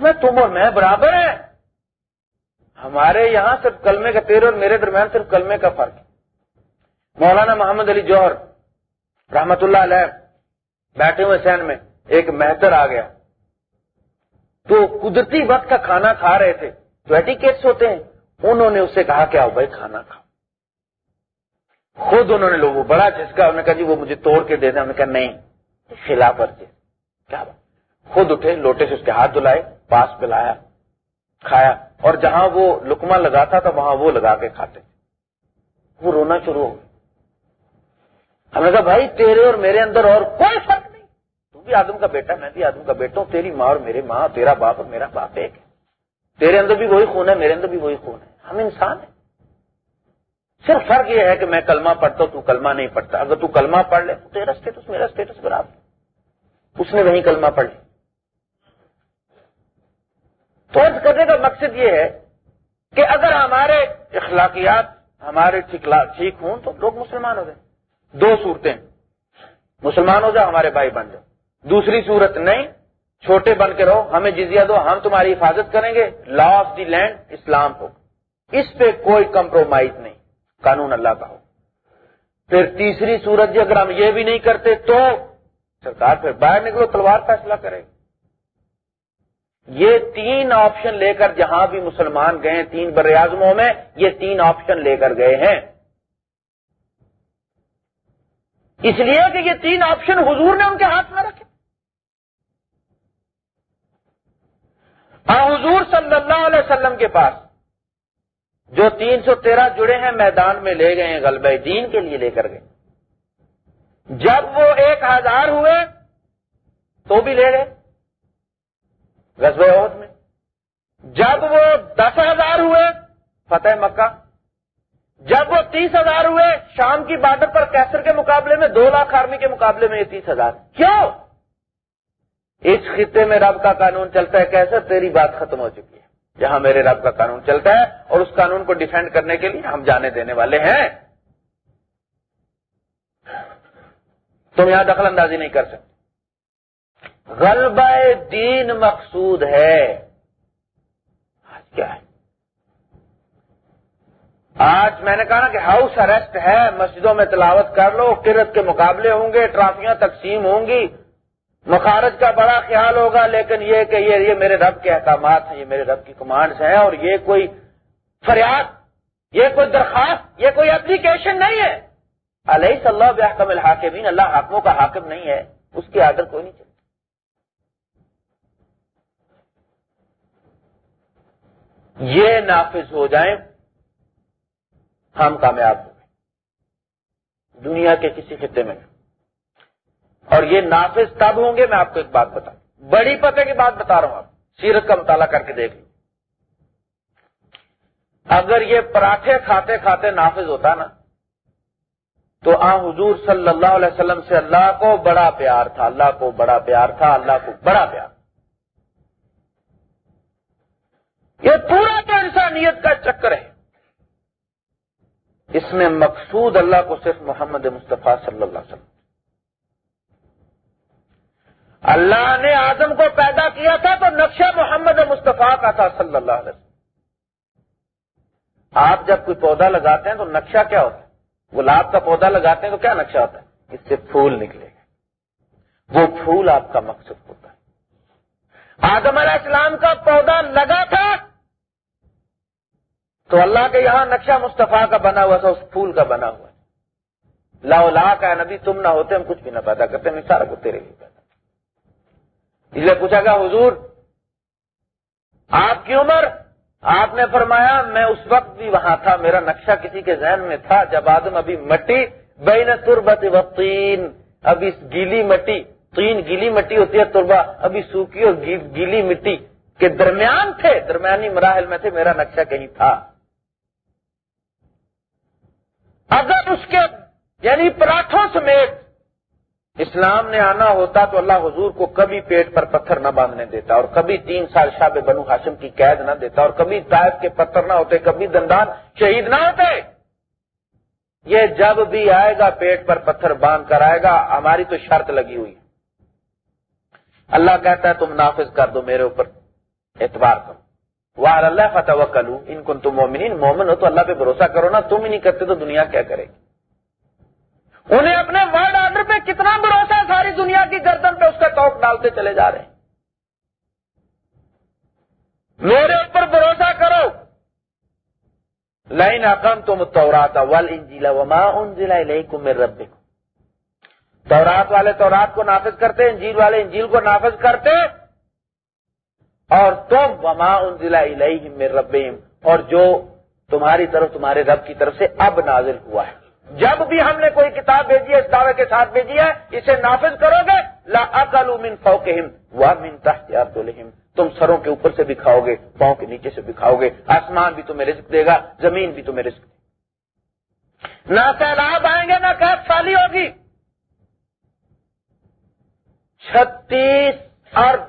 میں، تم اور میں برابر ہیں۔ ہمارے یہاں صرف کلمے کا تیرے اور میرے درمیان صرف کلمے کا فرق مولانا محمد علی جوہر رحمت اللہ علیہ بیٹھے ہوئے سین میں ایک مہتر آ گیا۔ تو قدرتی وقت کا کھانا کھا رہے تھے۔ جو ایٹیکیٹس ہوتے ہیں۔ انہوں نے اسے کہا کہ آؤ بھائی کھانا کھا خود انہوں نے لوگ بڑا جس کا انہوں نے کہا جی وہ مجھے توڑ کے دے دیں، انہوں نے کہا نہیں خلاف ورزی کیا بات؟ خود اٹھے، لوٹے سے اس کے ہاتھ دھلائے، پاس پلایا، کھایا، اور جہاں وہ لکما لگاتا تھا وہاں وہ لگا کے کھاتے۔ وہ رونا شروع ہو گیا۔ ہم نے کہا، بھائی، تیرے اور میرے اندر اور کوئی فرق نہیں۔ تو بھی آدم کا بیٹا، میں بھی آدم کا بیٹا ہوں، تیری ماں اور میرے ماں، تیرا باپ اور میرا باپ ایک ہے۔ تیرے اندر بھی وہی خون ہے، میرے اندر بھی وہی خون ہے۔ ہم انسان ہیں۔ صرف فرق یہ ہے کہ میں کلمہ پڑھتا ہوں، تو کلمہ نہیں پڑھتا۔ اگر تو کلمہ پڑھ لے، تو تیرا اسٹیٹس میرا اسٹیٹس برابر۔ اس نے وہیں کلمہ پڑھ لی فرض کرنے کا مقصد یہ ہے کہ اگر ہمارے اخلاقیات ہمارے ٹھیک ہوں، تو لوگ مسلمان ہو جائیں دو صورتیں۔ مسلمان ہو جاؤ، ہمارے بھائی بن جاؤ۔ دوسری صورت نہیں، چھوٹے بن کے رہو، ہمیں جزیا دو، ہم تمہاری حفاظت کریں گے۔ لا آف دی لینڈ اسلام ہو اس پہ کوئی کمپرومائز نہیں۔ قانون اللہ کا ہو۔ پھر تیسری صورت جی اگر ہم یہ بھی نہیں کرتے تو سرکار پھر باہر نکلو، تلوار فیصلہ کرے۔ یہ تین آپشن لے کر جہاں بھی مسلمان گئے تین بر اعظموں میں یہ تین آپشن لے کر گئے ہیں۔ اس لیے کہ یہ تین آپشن حضور نے ان کے ہاتھ میں رکھے۔ حضور صلی اللہ علیہ وسلم کے پاس جو تین سو تیرہ جڑے ہیں میدان میں لے گئے ہیں، غلبہ دین کے لیے لے کر گئے۔ جب وہ ایک ہزار ہوئے، تو بھی لے گئے۔ غزب عہد میں۔ جب وہ دس ہزار ہوئے، فتح مکہ۔ جب وہ تیس ہزار ہوئے، شام کی بارڈر پر کیسر کے مقابلے میں، دو لاکھ آرمی کے مقابلے میں یہ تیس ہزار۔ کیوں؟ اس خطے میں رب کا قانون چلتا ہے کیسر تیری بات ختم ہو چکی ہے۔ جہاں میرے رب کا قانون چلتا ہے اور اس قانون کو ڈیفینڈ کرنے کے لیے ہم جانے دینے والے ہیں۔ تم یہاں دخل اندازی نہیں کر سکتے۔ غلبہ دین مقصود ہے۔ آج کیا ہے؟ آج میں نے کہا نا کہ ہاؤس اریسٹ ہے، مسجدوں میں تلاوت کر لو کرت کے مقابلے ہوں گے، ٹرافیاں تقسیم ہوں گی۔ مخارج کا بڑا خیال ہوگا، لیکن یہ کہ یہ یہ میرے رب کے احکامات ہیں، یہ میرے رب کی کمانڈس ہیں، اور یہ کوئی فریاد، یہ کوئی درخواست، یہ کوئی اپلیکیشن نہیں ہے۔ علیہ صلی اللہ بحکم الحاکمین، اللہ حاکموں کا حاکم نہیں ہے، اس کی آڈر کوئی نہیں چلتی یہ نافذ ہو جائیں، ہم کامیاب ہو گئے دنیا کے کسی خطے میں اور یہ نافذ تب ہوں گے، میں آپ کو ایک بات بتا بڑی پتے کی بات بتا رہا ہوں آپ، سیرت کا مطالعہ کر کے دیکھ لیں۔ اگر یہ پراٹھے کھاتے کھاتے نافذ ہوتا نا، تو آ حضور صلی اللہ علیہ وسلم سے اللہ کو بڑا پیار تھا، اللہ کو بڑا پیار تھا، اللہ کو بڑا پیار۔ یہ پورا تو انسانیت کا چکر ہے۔ اس میں مقصود اللہ کو صرف محمد مصطفیٰ صلی اللہ علیہ وسلم۔ اللہ نے آدم کو پیدا کیا تھا تو نقشہ محمد مصطفیٰ کا تھا صلی اللہ علیہ وسلم۔ آپ جب کوئی پودا لگاتے ہیں تو نقشہ کیا ہوتا ہے؟ گلاب کا پودا لگاتے ہیں تو کیا نقشہ ہوتا ہے؟ اس سے پھول نکلے گا۔ وہ پھول آپ کا مقصد ہوتا ہے۔ آدم علیہ السلام کا پودا لگا تھا تو اللہ کے یہاں نقشہ مصطفیٰ کا بنا ہوا تھا، اس پھول کا بنا ہوا لا کا نبی تم نہ ہوتے، ہم کچھ بھی نہ پیدا کرتے، ہم سارا کو تیرے لیے پیدا اس لیے پوچھا گیا، حضور، آپ کی عمر؟ آپ نے فرمایا، میں اس وقت بھی وہاں تھا، میرا نقشہ کسی کے ذہن میں تھا، جب آدم ابھی مٹی، بین تربت و تین۔ ابھی گیلی مٹی، تین گیلی مٹی ہوتی ہے تربا ابھی سوکھی اور گیلی مٹی کے درمیان تھے، درمیانی مراحل میں تھے، میرا نقشہ کہیں تھا۔ اگر اس کے یعنی پراٹھوں سمیت اسلام نے آنا ہوتا تو اللہ حضور کو کبھی پیٹ پر پتھر نہ باندھنے دیتا اور کبھی تین سال شاب بنو ہاشم کی قید نہ دیتا اور کبھی طائف کے پتھر نہ ہوتے، کبھی دندان شہید نہ ہوتے۔ یہ جب بھی آئے گا، پیٹ پر پتھر باندھ کر آئے گا، ہماری تو شرط لگی ہوئی۔ اللہ کہتا ہے، تم نافذ کر دو میرے اوپر اعتبار کرو وہ اللہ فتح و کلو ان کو تم مومن مومن ہو تو اللہ پہ بھروسہ کرو نا، تم ہی نہیں کرتے تو دنیا کیا کرے گی؟ انہیں اپنے ورڈ آرڈر پہ کتنا بھروسہ ہے ساری دنیا کی گردن پہ اس کا ٹاپ ڈالتے چلے جا رہے ہیں۔ میرے اوپر بھروسہ کرو۔ لائن اکم تم تورات ول انجیلا وما ان ضلع میرے رب تورات والے تورات کو نافذ کرتے، انجیل والے انجیل کو نافذ کرتے، اور تم وما ان ضلع میں رب اور جو تمہاری طرف، تمہارے رب کی طرف سے اب نازل ہوا ہے۔ جب بھی ہم نے کوئی کتاب بھیجی ہے، اس دعوے کے ساتھ بھیجی ہے، اسے نافذ کرو گے۔ لا اکل من فوقہم و من تحت ارجلہم۔ تم سروں کے اوپر سے بھی کھاؤ گے، پاؤں کے نیچے سے بھی کھاؤ گے۔ آسمان بھی تمہیں رزق دے گا، زمین بھی تمہیں رزق دے گا۔ نہ سیلاب آئیں گے، نہ قید سالی ہوگی۔ چھتیس ارب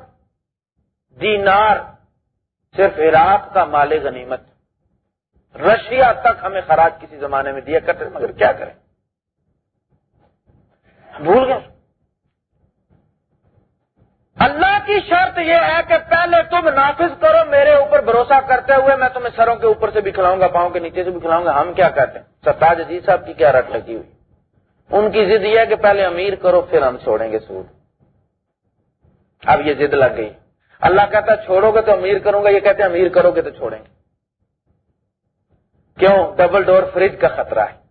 دینار صرف عراق کا مال غنیمت۔ رشیا تک ہمیں خراج کسی زمانے میں دیا کرتے مگر کیا کریں؟ بھول گئے۔ اللہ کی شرط یہ ہے کہ پہلے تم نافذ کرو، میرے اوپر بھروسہ کرتے ہوئے میں تمہیں سروں کے اوپر سے بھی کھلاؤں گا، پاؤں کے نیچے سے بھی کھلاؤں گا۔ ہم کیا کہتے ہیں؟ ستاج عزیز صاحب کی کیا رٹ لگی ہوئی؟ ان کی ضد یہ ہے کہ پہلے امیر کرو، پھر ہم چھوڑیں گے سود۔ اب یہ ضد لگ گئی۔ اللہ کہتا ہے، چھوڑو گے تو امیر کروں گا، یہ کہتے ہیں، امیر کرو گے تو چھوڑیں گے۔ کیوں؟ ڈبل ڈور فریج کا خطرہ ہے۔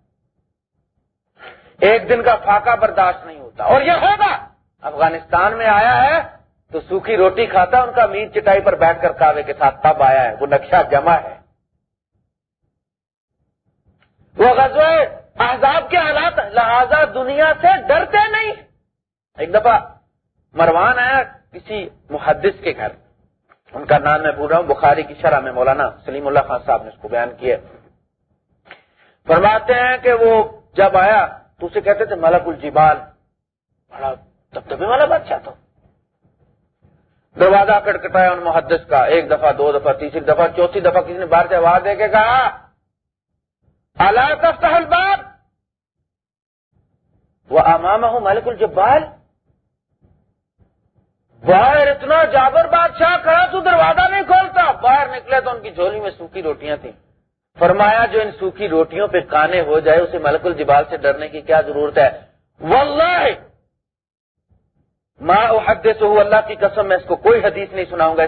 ایک دن کا فاقہ برداشت نہیں ہوتا۔ اور یہ ہوگا۔ افغانستان میں آیا ہے تو سوکھی روٹی کھاتا، ان کا میٹ چٹائی پر بیٹھ کر کاوے کے ساتھ تب آیا ہے۔ وہ نقشہ جمع ہے۔ وہ غزوہ احزاب کے حالات لہذا دنیا سے ڈرتے نہیں۔ ایک دفعہ مروان آیا کسی محدث کے گھر۔ ان کا نام میں بھول رہا ہوں، بخاری کی شرح میں، مولانا سلیم اللہ خان صاحب نے اس کو بیان کیا۔ فرماتے ہیں کہ وہ جب آیا تو اسے کہتے تھے، ملک الجبال۔ بڑا تب تبھی والا بادشاہ تھا۔ دروازہ کٹکھٹایا ان محدث کا، ایک دفعہ، دو دفعہ، تیسری دفعہ، چوتھی دفعہ کسی نے باہر سے آواز دے کے کہا اللہ تفتح الباب وہ امام ہوں ملک الجبال باہر اتنا جابر بادشاہ کھڑا تو دروازہ نہیں کھولتا۔ باہر نکلے تو ان کی جھولی میں سوکھی روٹیاں تھیں۔ فرمایا جو ان سوکھی روٹیوں پہ کانے ہو جائے، اسے ملک الجبال سے ڈرنے کی کیا ضرورت ہے؟ واللہ! ماں حدث اللہ کی قسم، میں اس کو کوئی حدیث نہیں سناؤں گا۔